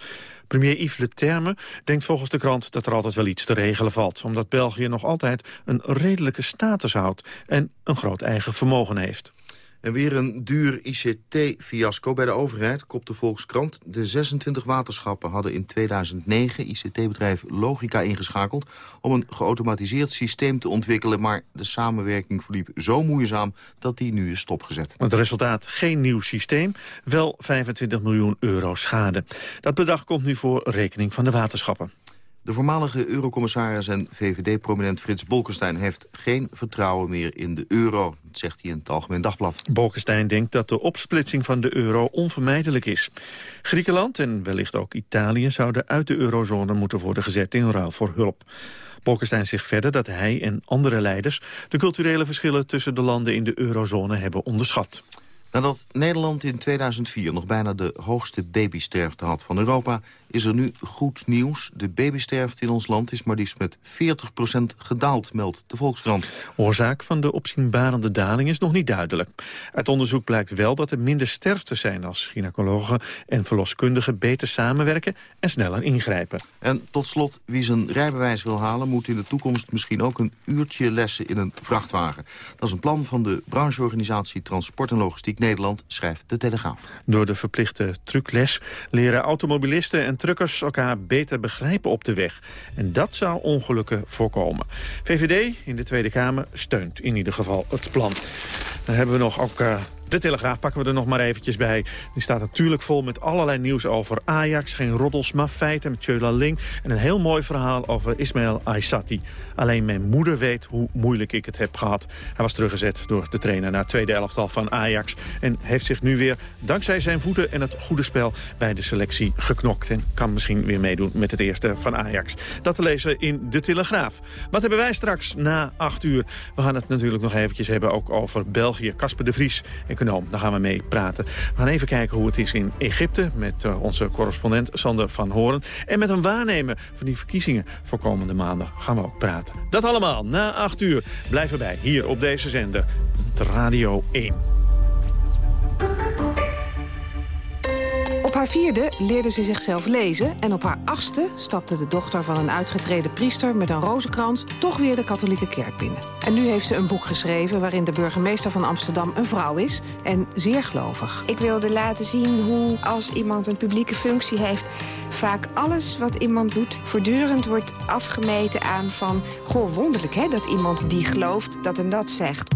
Speaker 8: Premier Yves Le Terme denkt volgens de krant dat er altijd wel iets te regelen valt... omdat België nog altijd een redelijke status houdt en een groot eigen vermogen heeft.
Speaker 2: En weer een duur ICT-fiasco bij de overheid, kopt de Volkskrant. De 26 waterschappen hadden in 2009 ICT-bedrijf Logica ingeschakeld... om een geautomatiseerd systeem te ontwikkelen... maar de samenwerking verliep zo moeizaam dat die nu is stopgezet.
Speaker 8: Het resultaat geen nieuw systeem, wel 25 miljoen euro schade. Dat bedrag komt nu voor rekening van de waterschappen.
Speaker 2: De voormalige eurocommissaris en VVD-prominent Frits Bolkestein... heeft geen vertrouwen meer in de euro, dat zegt hij in het Algemeen Dagblad.
Speaker 8: Bolkestein denkt dat de opsplitsing van de euro onvermijdelijk is. Griekenland en wellicht ook Italië zouden uit de eurozone moeten worden gezet in ruil voor hulp. Bolkestein zegt verder dat hij en andere leiders... de culturele verschillen tussen de landen in de eurozone hebben onderschat.
Speaker 2: Nadat Nederland in 2004 nog bijna de hoogste babysterfte had van Europa is er nu goed nieuws. De babysterfte in ons land is maar liefst met 40% gedaald, meldt de Volkskrant.
Speaker 8: Oorzaak van de opzienbarende daling is nog niet duidelijk. Uit onderzoek blijkt wel dat er minder sterfte zijn... als gynaecologen en verloskundigen beter samenwerken en sneller ingrijpen.
Speaker 2: En tot slot, wie zijn rijbewijs wil halen... moet in de toekomst misschien ook een uurtje lessen in een vrachtwagen. Dat is een plan van de brancheorganisatie Transport en Logistiek Nederland, schrijft de Telegraaf.
Speaker 8: Door de verplichte trucles leren automobilisten en truckers elkaar beter begrijpen op de weg. En dat zou ongelukken voorkomen. VVD in de Tweede Kamer steunt in ieder geval het plan. Dan hebben we nog ook... Uh, de Telegraaf pakken we er nog maar eventjes bij. Die staat natuurlijk vol met allerlei nieuws over Ajax. Geen roddels, maar feiten met Tjöla Ling. En een heel mooi verhaal over Ismail Aysati. Alleen mijn moeder weet hoe moeilijk ik het heb gehad. Hij was teruggezet door de trainer naar het tweede elftal van Ajax. En heeft zich nu weer, dankzij zijn voeten en het goede spel... bij de selectie geknokt. En kan misschien weer meedoen met het eerste van Ajax. Dat te lezen in De Telegraaf. Wat hebben wij straks na acht uur? We gaan het natuurlijk nog eventjes hebben ook over België. Casper de Vries, econoom, daar gaan we mee praten. We gaan even kijken hoe het is in Egypte... met uh, onze correspondent Sander van Horen. En met een waarnemer van die verkiezingen voor komende maanden gaan we ook praten. Dat allemaal na 8 uur. Blijf erbij, hier op deze zender. Radio 1.
Speaker 28: Op haar vierde leerde ze zichzelf lezen... en op haar achtste stapte de dochter van een uitgetreden priester... met een rozenkrans toch weer de katholieke kerk binnen. En nu heeft ze een boek geschreven... waarin de burgemeester van Amsterdam een vrouw is en zeer gelovig.
Speaker 57: Ik wilde laten zien hoe als iemand een publieke functie heeft... vaak alles wat iemand doet voortdurend wordt afgemeten aan van... goh, wonderlijk hè, dat iemand die gelooft dat en dat zegt.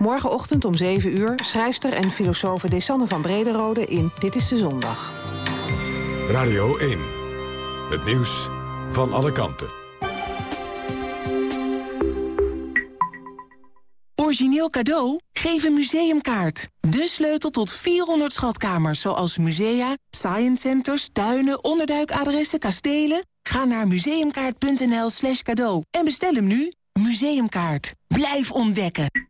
Speaker 28: Morgenochtend om 7 uur schrijfster en filosofe Desanne van Brederode in Dit is de Zondag.
Speaker 1: Radio 1. Het nieuws van alle kanten.
Speaker 58: Origineel cadeau? Geef een museumkaart. De sleutel tot 400 schatkamers zoals musea, science centers, tuinen, onderduikadressen, kastelen. Ga naar museumkaart.nl slash cadeau en bestel hem nu. Museumkaart. Blijf ontdekken.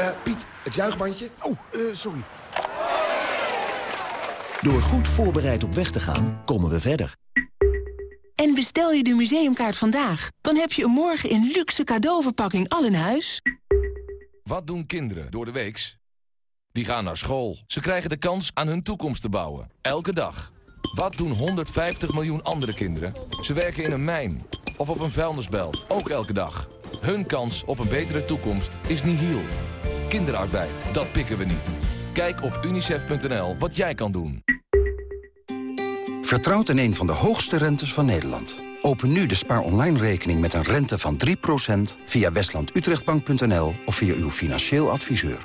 Speaker 53: Uh, Piet, het juichbandje.
Speaker 59: Oh, uh, sorry.
Speaker 5: Door goed voorbereid op weg te gaan, komen we verder.
Speaker 58: En bestel je de museumkaart vandaag, dan heb je een morgen in luxe cadeauverpakking al in huis.
Speaker 7: Wat doen kinderen door de weeks? Die gaan naar school. Ze krijgen de kans aan hun toekomst te bouwen. Elke dag. Wat doen 150 miljoen andere kinderen? Ze werken in een mijn of op een vuilnisbelt. Ook elke dag. Hun kans op een betere toekomst is nihil. Kinderarbeid, dat pikken we niet. Kijk op unicef.nl wat jij kan doen.
Speaker 60: Vertrouwt in een van de hoogste rentes van Nederland. Open nu de spaar online rekening met een rente van 3% via westlandutrechtbank.nl of via uw financieel adviseur.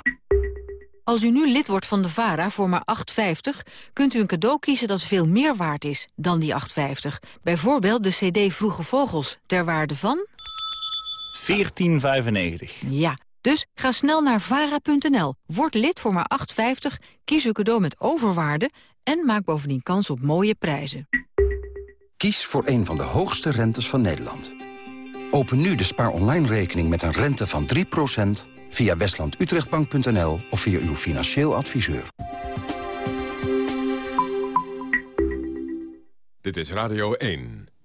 Speaker 28: Als u nu lid wordt van de VARA voor maar 8,50... kunt u een cadeau kiezen dat veel meer waard is dan die 8,50. Bijvoorbeeld de cd Vroege Vogels, ter waarde van...
Speaker 61: 14,95.
Speaker 28: Ja, dus ga snel naar vara.nl, word lid voor maar 8,50... kies uw cadeau met overwaarde en maak bovendien kans op mooie prijzen.
Speaker 60: Kies voor een van de hoogste rentes van Nederland. Open nu de spaar online rekening met een rente van 3% via westlandutrechtbank.nl of via uw financieel adviseur.
Speaker 1: Dit is Radio 1.